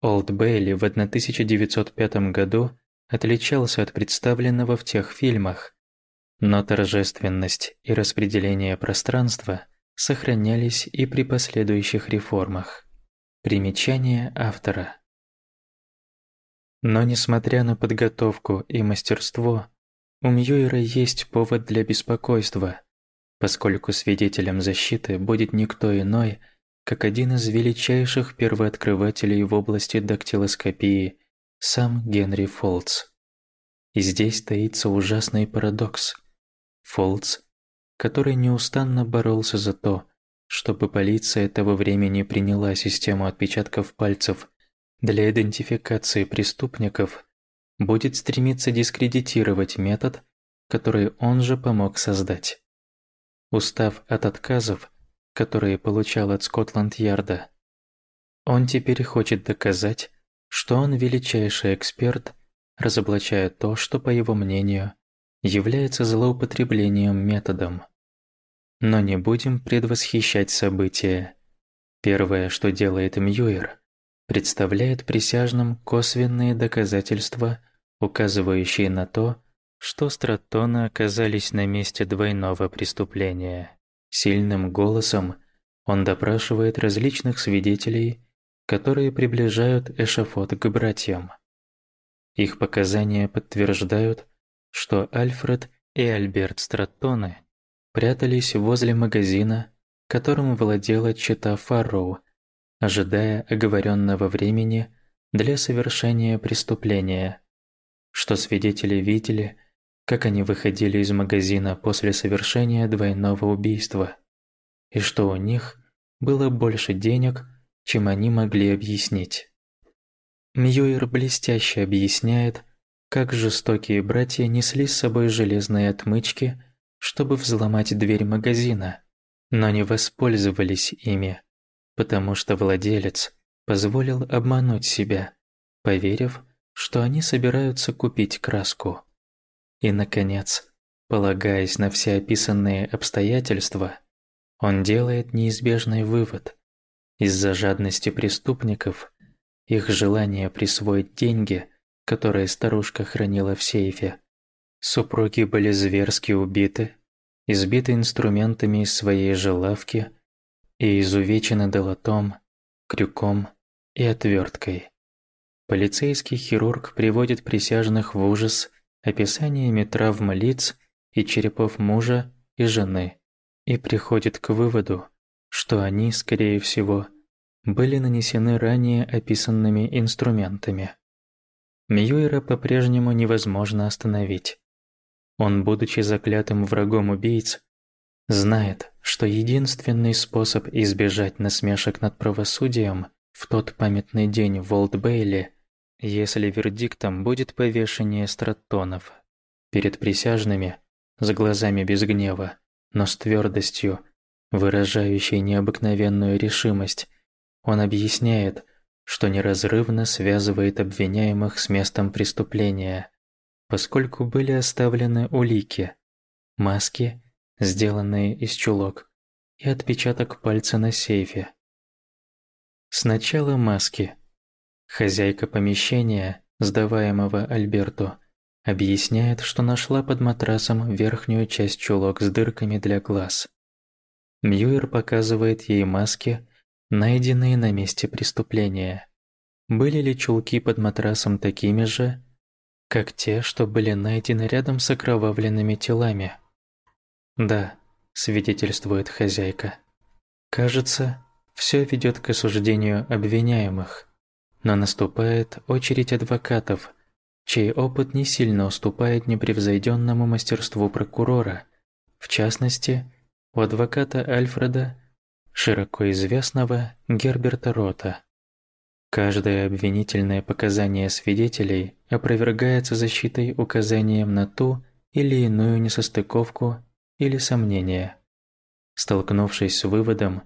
Олд Бейли в 1905 году отличался от представленного в тех фильмах, но торжественность и распределение пространства сохранялись и при последующих реформах. Примечание автора. Но несмотря на подготовку и мастерство, у Мьюера есть повод для беспокойства, поскольку свидетелем защиты будет никто иной, как один из величайших первооткрывателей в области дактилоскопии, сам Генри Фолтс. И здесь таится ужасный парадокс. Фолтс, который неустанно боролся за то, чтобы полиция того времени приняла систему отпечатков пальцев для идентификации преступников, будет стремиться дискредитировать метод, который он же помог создать. Устав от отказов, которые получал от Скотланд-Ярда, он теперь хочет доказать, что он величайший эксперт, разоблачая то, что, по его мнению, является злоупотреблением методом. Но не будем предвосхищать события. Первое, что делает Мьюер, представляет присяжным косвенные доказательства, указывающие на то, что стратоны оказались на месте двойного преступления. Сильным голосом он допрашивает различных свидетелей, которые приближают эшафот к братьям. Их показания подтверждают, что Альфред и Альберт Стратоны прятались возле магазина, которым владела чита Фарроу ожидая оговоренного времени для совершения преступления, что свидетели видели, как они выходили из магазина после совершения двойного убийства, и что у них было больше денег, чем они могли объяснить. Мьюир блестяще объясняет, как жестокие братья несли с собой железные отмычки, чтобы взломать дверь магазина, но не воспользовались ими потому что владелец позволил обмануть себя, поверив, что они собираются купить краску. И, наконец, полагаясь на все описанные обстоятельства, он делает неизбежный вывод. Из-за жадности преступников, их желания присвоить деньги, которые старушка хранила в сейфе, супруги были зверски убиты, избиты инструментами из своей же лавки – и изувечены долотом, крюком и отверткой. Полицейский хирург приводит присяжных в ужас описаниями травм лиц и черепов мужа и жены и приходит к выводу, что они, скорее всего, были нанесены ранее описанными инструментами. Мьюера по-прежнему невозможно остановить. Он, будучи заклятым врагом убийц, знает, что единственный способ избежать насмешек над правосудием в тот памятный день в Олд-Бейли, если вердиктом будет повешение стратонов перед присяжными, с глазами без гнева, но с твердостью, выражающей необыкновенную решимость, он объясняет, что неразрывно связывает обвиняемых с местом преступления, поскольку были оставлены улики, маски сделанные из чулок, и отпечаток пальца на сейфе. Сначала маски. Хозяйка помещения, сдаваемого Альберту, объясняет, что нашла под матрасом верхнюю часть чулок с дырками для глаз. Мьюер показывает ей маски, найденные на месте преступления. Были ли чулки под матрасом такими же, как те, что были найдены рядом с окровавленными телами? Да, свидетельствует хозяйка. Кажется, все ведет к осуждению обвиняемых, но наступает очередь адвокатов, чей опыт не сильно уступает непревзойденному мастерству прокурора, в частности, у адвоката Альфреда, широко известного Герберта Рота. Каждое обвинительное показание свидетелей опровергается защитой указанием на ту или иную несостыковку или сомнения. Столкнувшись с выводом,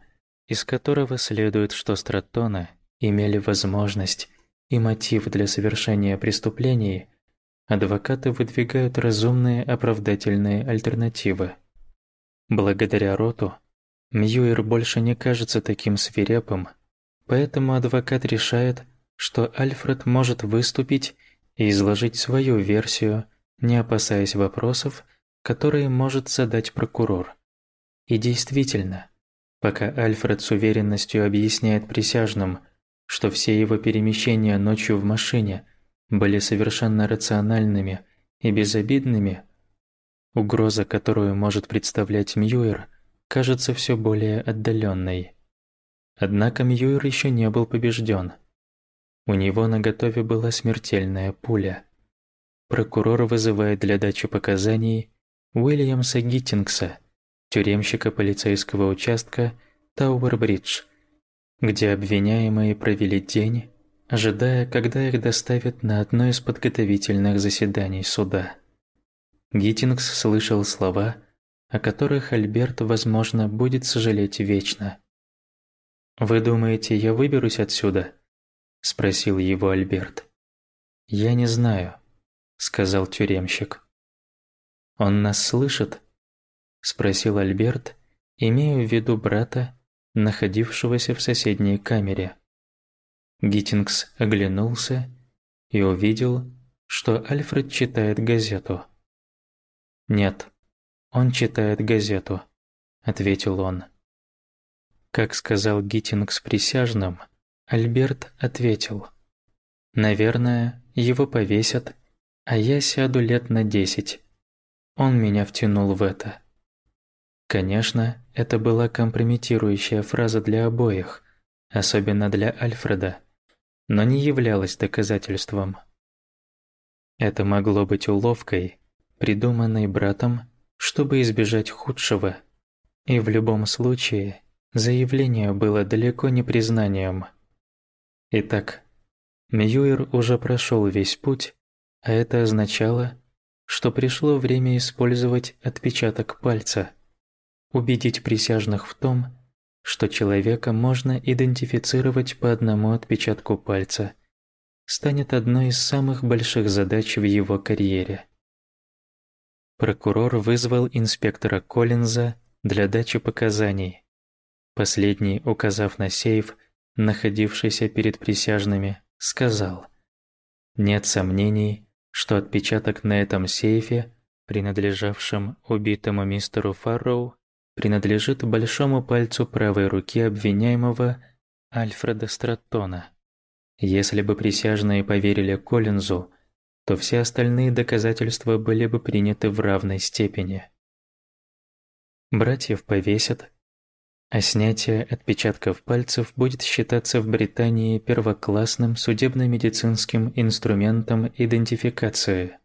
из которого следует, что стратоны имели возможность и мотив для совершения преступлений, адвокаты выдвигают разумные оправдательные альтернативы. Благодаря Роту, Мьюир больше не кажется таким свирепым, поэтому адвокат решает, что Альфред может выступить и изложить свою версию, не опасаясь вопросов, которые может задать прокурор. И действительно, пока Альфред с уверенностью объясняет присяжным, что все его перемещения ночью в машине были совершенно рациональными и безобидными, угроза, которую может представлять Мьюэр, кажется все более отдаленной. Однако Мьюэр еще не был побежден. У него на готове была смертельная пуля. Прокурор вызывает для дачи показаний Уильямса Гиттингса, тюремщика полицейского участка Тауэр-Бридж, где обвиняемые провели день, ожидая, когда их доставят на одно из подготовительных заседаний суда. Гиттингс слышал слова, о которых Альберт, возможно, будет сожалеть вечно. «Вы думаете, я выберусь отсюда?» – спросил его Альберт. «Я не знаю», – сказал тюремщик. «Он нас слышит?» – спросил Альберт, имея в виду брата, находившегося в соседней камере. Гиттингс оглянулся и увидел, что Альфред читает газету. «Нет, он читает газету», – ответил он. Как сказал Гиттингс присяжным, Альберт ответил. «Наверное, его повесят, а я сяду лет на десять. Он меня втянул в это». Конечно, это была компрометирующая фраза для обоих, особенно для Альфреда, но не являлась доказательством. Это могло быть уловкой, придуманной братом, чтобы избежать худшего. И в любом случае, заявление было далеко не признанием. Итак, Мьюир уже прошел весь путь, а это означало, что пришло время использовать отпечаток пальца – убедить присяжных в том, что человека можно идентифицировать по одному отпечатку пальца, станет одной из самых больших задач в его карьере. Прокурор вызвал инспектора Коллинза для дачи показаний. Последний, указав на сейф, находившийся перед присяжными, сказал: "Нет сомнений, что отпечаток на этом сейфе, принадлежавшем убитому мистеру Фарроу, принадлежит большому пальцу правой руки обвиняемого Альфреда Страттона. Если бы присяжные поверили Коллинзу, то все остальные доказательства были бы приняты в равной степени. Братьев повесят, а снятие отпечатков пальцев будет считаться в Британии первоклассным судебно-медицинским инструментом идентификации.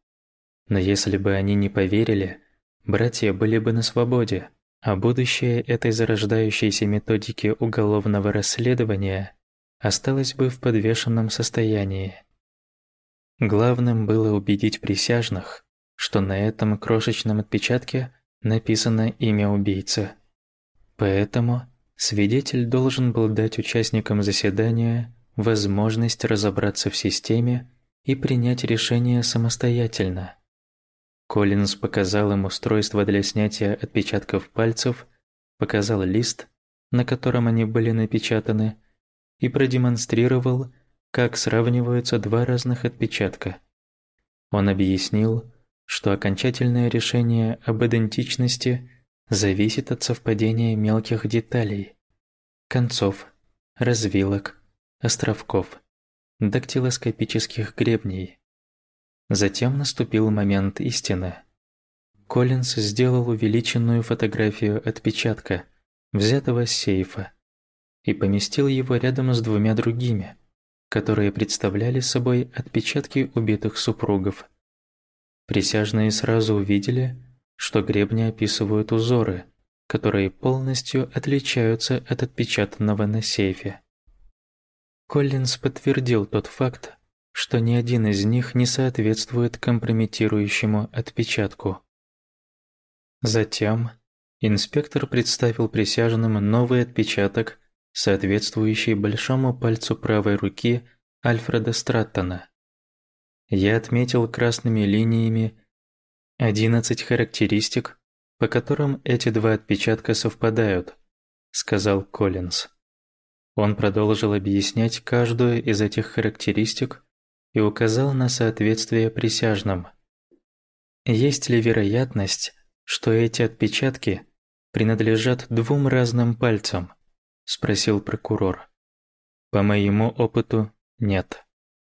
Но если бы они не поверили, братья были бы на свободе а будущее этой зарождающейся методики уголовного расследования осталось бы в подвешенном состоянии. Главным было убедить присяжных, что на этом крошечном отпечатке написано имя убийцы. Поэтому свидетель должен был дать участникам заседания возможность разобраться в системе и принять решение самостоятельно. Коллинз показал им устройство для снятия отпечатков пальцев, показал лист, на котором они были напечатаны, и продемонстрировал, как сравниваются два разных отпечатка. Он объяснил, что окончательное решение об идентичности зависит от совпадения мелких деталей, концов, развилок, островков, дактилоскопических гребней. Затем наступил момент истины. Коллинс сделал увеличенную фотографию отпечатка, взятого с сейфа, и поместил его рядом с двумя другими, которые представляли собой отпечатки убитых супругов. Присяжные сразу увидели, что гребни описывают узоры, которые полностью отличаются от отпечатанного на сейфе. Коллинс подтвердил тот факт, что ни один из них не соответствует компрометирующему отпечатку. Затем инспектор представил присяжным новый отпечаток, соответствующий большому пальцу правой руки Альфреда Страттона. Я отметил красными линиями 11 характеристик, по которым эти два отпечатка совпадают, сказал Коллинз. Он продолжил объяснять каждую из этих характеристик и указал на соответствие присяжным. Есть ли вероятность, что эти отпечатки принадлежат двум разным пальцам? спросил прокурор. По моему опыту, нет,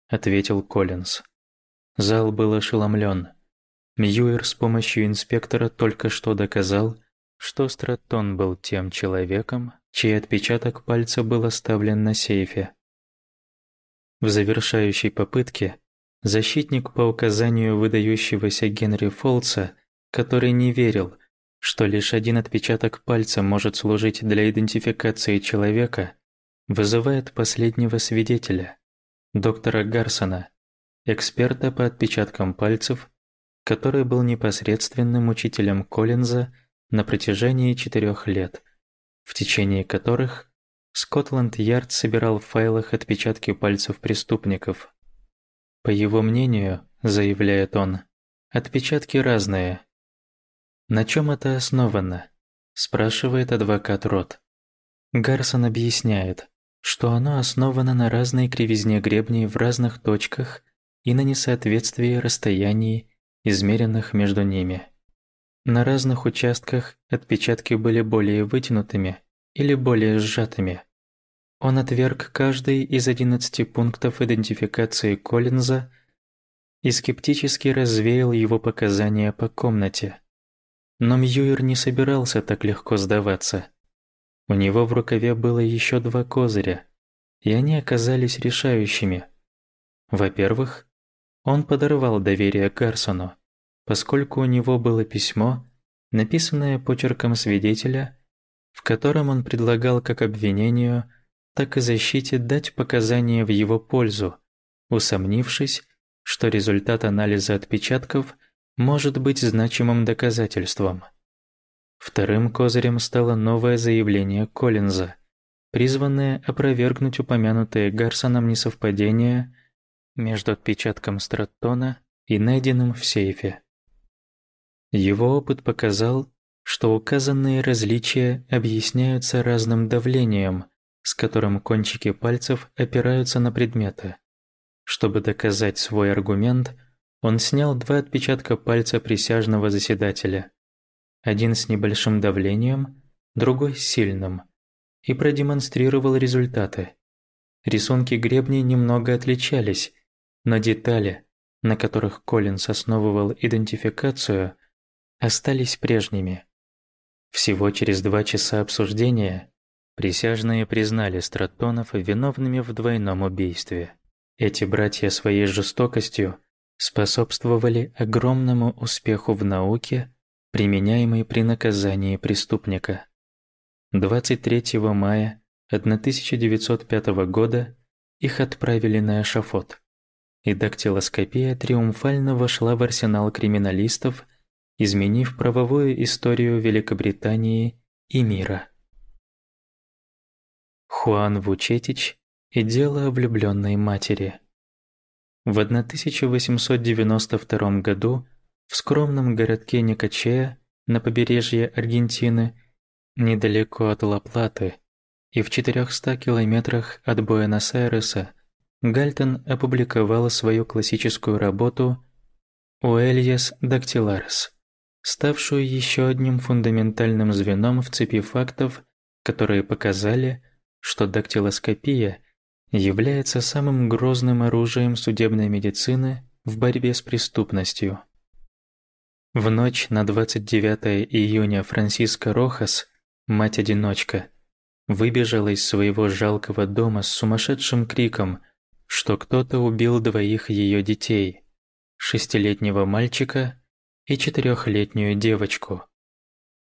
ответил Коллинз. Зал был ошеломлен. Мьюир с помощью инспектора только что доказал, что Страттон был тем человеком, чей отпечаток пальца был оставлен на сейфе. В завершающей попытке защитник по указанию выдающегося Генри Фолса, который не верил, что лишь один отпечаток пальца может служить для идентификации человека, вызывает последнего свидетеля, доктора Гарсона, эксперта по отпечаткам пальцев, который был непосредственным учителем Коллинза на протяжении четырех лет, в течение которых Скотланд-Ярд собирал в файлах отпечатки пальцев преступников. По его мнению, заявляет он, отпечатки разные. На чем это основано? спрашивает адвокат Рот. Гарсон объясняет, что оно основано на разной кривизне гребней в разных точках и на несоответствии расстояний, измеренных между ними. На разных участках отпечатки были более вытянутыми или более сжатыми. Он отверг каждый из 11 пунктов идентификации Коллинза и скептически развеял его показания по комнате. Но Мьюир не собирался так легко сдаваться. У него в рукаве было еще два козыря, и они оказались решающими. Во-первых, он подорвал доверие Гарсону поскольку у него было письмо, написанное почерком свидетеля, в котором он предлагал как обвинению, так и защите дать показания в его пользу, усомнившись, что результат анализа отпечатков может быть значимым доказательством. Вторым козырем стало новое заявление Коллинза, призванное опровергнуть упомянутое Гарсоном несовпадение между отпечатком Страттона и найденным в сейфе. Его опыт показал, что указанные различия объясняются разным давлением, с которым кончики пальцев опираются на предметы. Чтобы доказать свой аргумент, он снял два отпечатка пальца присяжного заседателя. Один с небольшим давлением, другой с сильным, и продемонстрировал результаты. Рисунки гребней немного отличались, но детали, на которых Коллинс основывал идентификацию – остались прежними. Всего через два часа обсуждения присяжные признали Стратонов виновными в двойном убийстве. Эти братья своей жестокостью способствовали огромному успеху в науке, применяемой при наказании преступника. 23 мая 1905 года их отправили на эшафот, и дактилоскопия триумфально вошла в арсенал криминалистов – изменив правовую историю Великобритании и мира. Хуан Вучетич и дело о влюбленной матери. В 1892 году в скромном городке Никочея на побережье Аргентины, недалеко от Ла-Платы и в 400 километрах от Буэнос-Айреса, Гальтон опубликовал свою классическую работу «Уэльес дактиларес» ставшую еще одним фундаментальным звеном в цепи фактов, которые показали, что дактилоскопия является самым грозным оружием судебной медицины в борьбе с преступностью. В ночь на 29 июня Франсиска Рохас, мать-одиночка, выбежала из своего жалкого дома с сумасшедшим криком, что кто-то убил двоих ее детей – шестилетнего мальчика и четырехлетнюю девочку.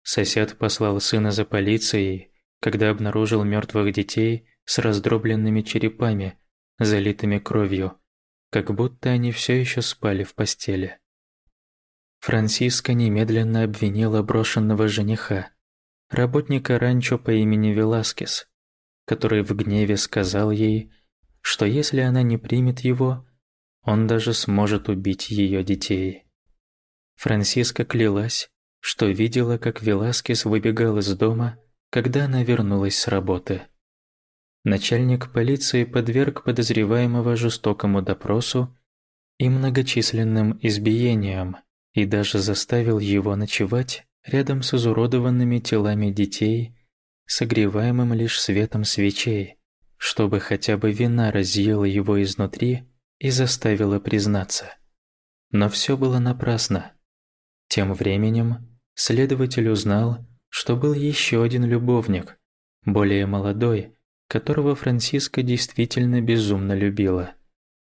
Сосед послал сына за полицией, когда обнаружил мертвых детей с раздробленными черепами, залитыми кровью, как будто они все еще спали в постели. Франциска немедленно обвинила брошенного жениха, работника ранчо по имени Веласкес, который в гневе сказал ей, что если она не примет его, он даже сможет убить ее детей. Франциска клялась, что видела, как Веласкес выбегал из дома, когда она вернулась с работы. Начальник полиции подверг подозреваемого жестокому допросу и многочисленным избиениям и даже заставил его ночевать рядом с изуродованными телами детей, согреваемым лишь светом свечей, чтобы хотя бы вина разъела его изнутри и заставила признаться. Но все было напрасно. Тем временем следователь узнал, что был еще один любовник, более молодой, которого Франциска действительно безумно любила.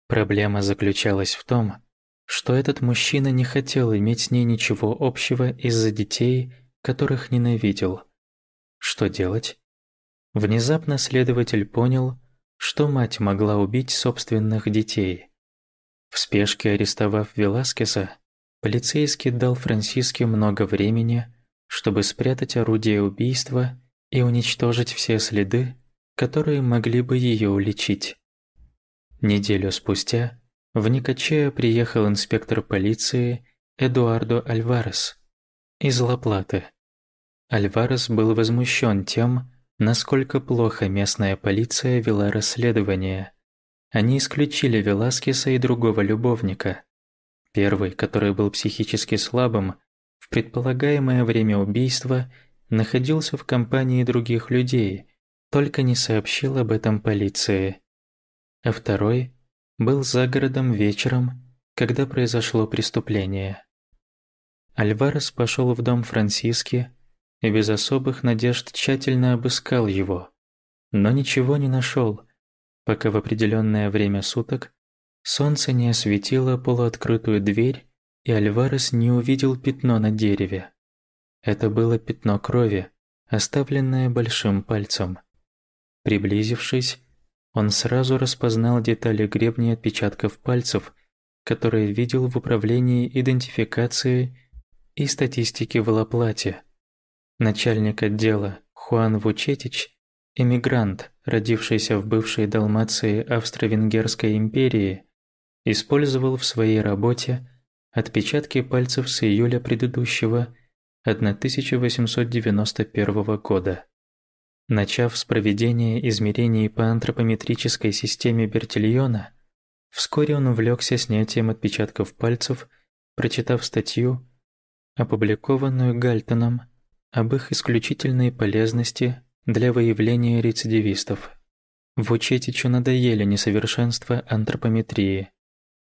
Проблема заключалась в том, что этот мужчина не хотел иметь с ней ничего общего из-за детей, которых ненавидел. Что делать? Внезапно следователь понял, что мать могла убить собственных детей. В спешке арестовав Веласкеса, полицейский дал Франциске много времени, чтобы спрятать орудие убийства и уничтожить все следы, которые могли бы ее уличить. Неделю спустя в Никочея приехал инспектор полиции Эдуардо Альварес из Ла-Платы. Альварес был возмущен тем, насколько плохо местная полиция вела расследование. Они исключили Веласкеса и другого любовника. Первый, который был психически слабым, в предполагаемое время убийства находился в компании других людей, только не сообщил об этом полиции. А второй был за городом вечером, когда произошло преступление. Альварес пошел в дом Франциски и без особых надежд тщательно обыскал его, но ничего не нашел, пока в определенное время суток солнце не осветило полуоткрытую дверь и Альварес не увидел пятно на дереве. Это было пятно крови, оставленное большим пальцем. Приблизившись, он сразу распознал детали гребней отпечатков пальцев, которые видел в управлении идентификации и статистики в Лаплате. Начальник отдела Хуан Вучетич, эмигрант, родившийся в бывшей Далмации Австро-Венгерской империи, использовал в своей работе отпечатки пальцев с июля предыдущего 1891 года. Начав с проведения измерений по антропометрической системе Бертильона, вскоре он увлекся снятием отпечатков пальцев, прочитав статью, опубликованную Гальтоном, об их исключительной полезности для выявления рецидивистов. Вучетичу надоели несовершенства антропометрии.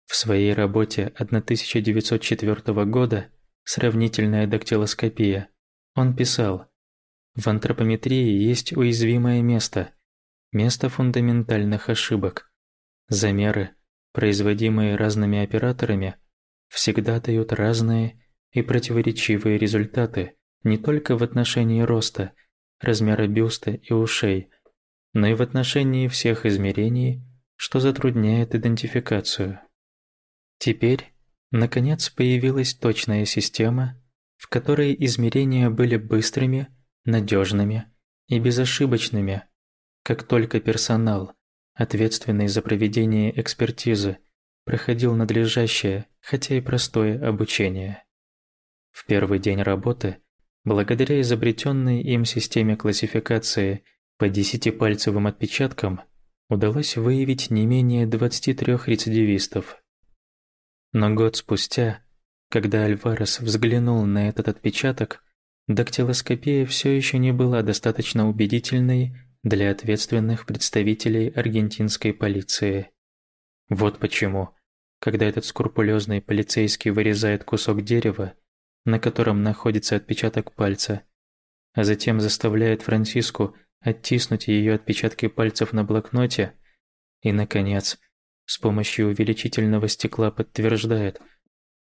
В своей работе 1904 года «Сравнительная дактилоскопия» он писал – в антропометрии есть уязвимое место, место фундаментальных ошибок. Замеры, производимые разными операторами, всегда дают разные и противоречивые результаты не только в отношении роста, размера бюста и ушей, но и в отношении всех измерений, что затрудняет идентификацию. Теперь, наконец, появилась точная система, в которой измерения были быстрыми надежными и безошибочными, как только персонал, ответственный за проведение экспертизы, проходил надлежащее, хотя и простое обучение. В первый день работы, благодаря изобретенной им системе классификации по десятипальцевым отпечаткам, удалось выявить не менее 23 рецидивистов. Но год спустя, когда Альварес взглянул на этот отпечаток, Дактилоскопия все еще не была достаточно убедительной для ответственных представителей аргентинской полиции. Вот почему, когда этот скрупулезный полицейский вырезает кусок дерева, на котором находится отпечаток пальца, а затем заставляет Франциску оттиснуть ее отпечатки пальцев на блокноте и, наконец, с помощью увеличительного стекла подтверждает –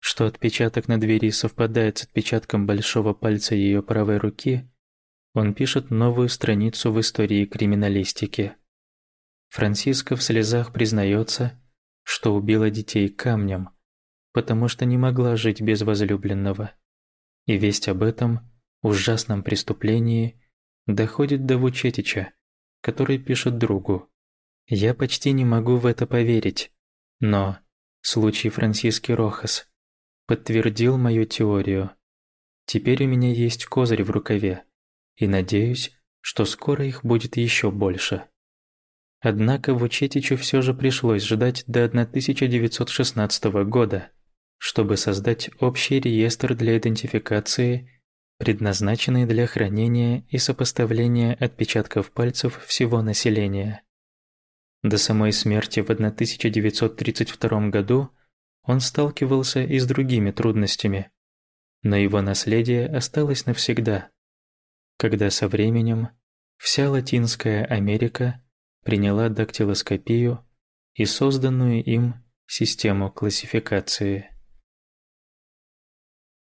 что отпечаток на двери совпадает с отпечатком большого пальца ее правой руки, он пишет новую страницу в истории криминалистики. Франциска в слезах признается, что убила детей камнем, потому что не могла жить без возлюбленного. И весть об этом ужасном преступлении доходит до Вучетича, который пишет другу. «Я почти не могу в это поверить, но случай Франциски Рохас – подтвердил мою теорию. Теперь у меня есть козырь в рукаве, и надеюсь, что скоро их будет еще больше. Однако Вучетичу все же пришлось ждать до 1916 года, чтобы создать общий реестр для идентификации, предназначенный для хранения и сопоставления отпечатков пальцев всего населения. До самой смерти в 1932 году он сталкивался и с другими трудностями. но его наследие осталось навсегда, когда со временем вся Латинская Америка приняла дактилоскопию и созданную им систему классификации.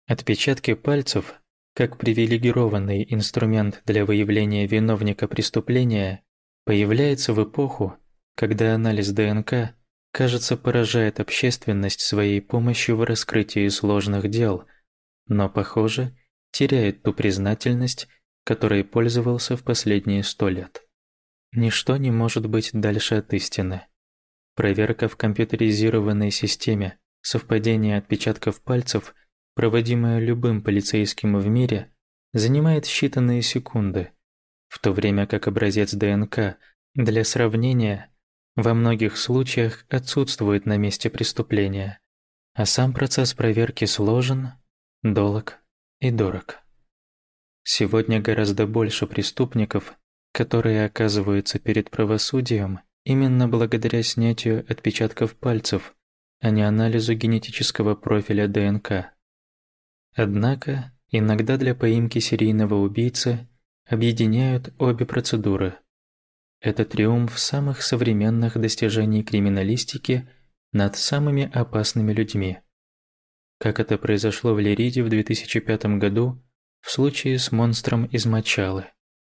Отпечатки пальцев, как привилегированный инструмент для выявления виновника преступления, появляется в эпоху, когда анализ ДНК, кажется, поражает общественность своей помощью в раскрытии сложных дел, но, похоже, теряет ту признательность, которой пользовался в последние сто лет. Ничто не может быть дальше от истины. Проверка в компьютеризированной системе совпадения отпечатков пальцев, проводимая любым полицейским в мире, занимает считанные секунды, в то время как образец ДНК для сравнения во многих случаях отсутствует на месте преступления, а сам процесс проверки сложен, долг и дорог. Сегодня гораздо больше преступников, которые оказываются перед правосудием именно благодаря снятию отпечатков пальцев, а не анализу генетического профиля ДНК. Однако, иногда для поимки серийного убийцы объединяют обе процедуры. Это триумф самых современных достижений криминалистики над самыми опасными людьми. Как это произошло в Лериде в 2005 году в случае с монстром из Мачалы.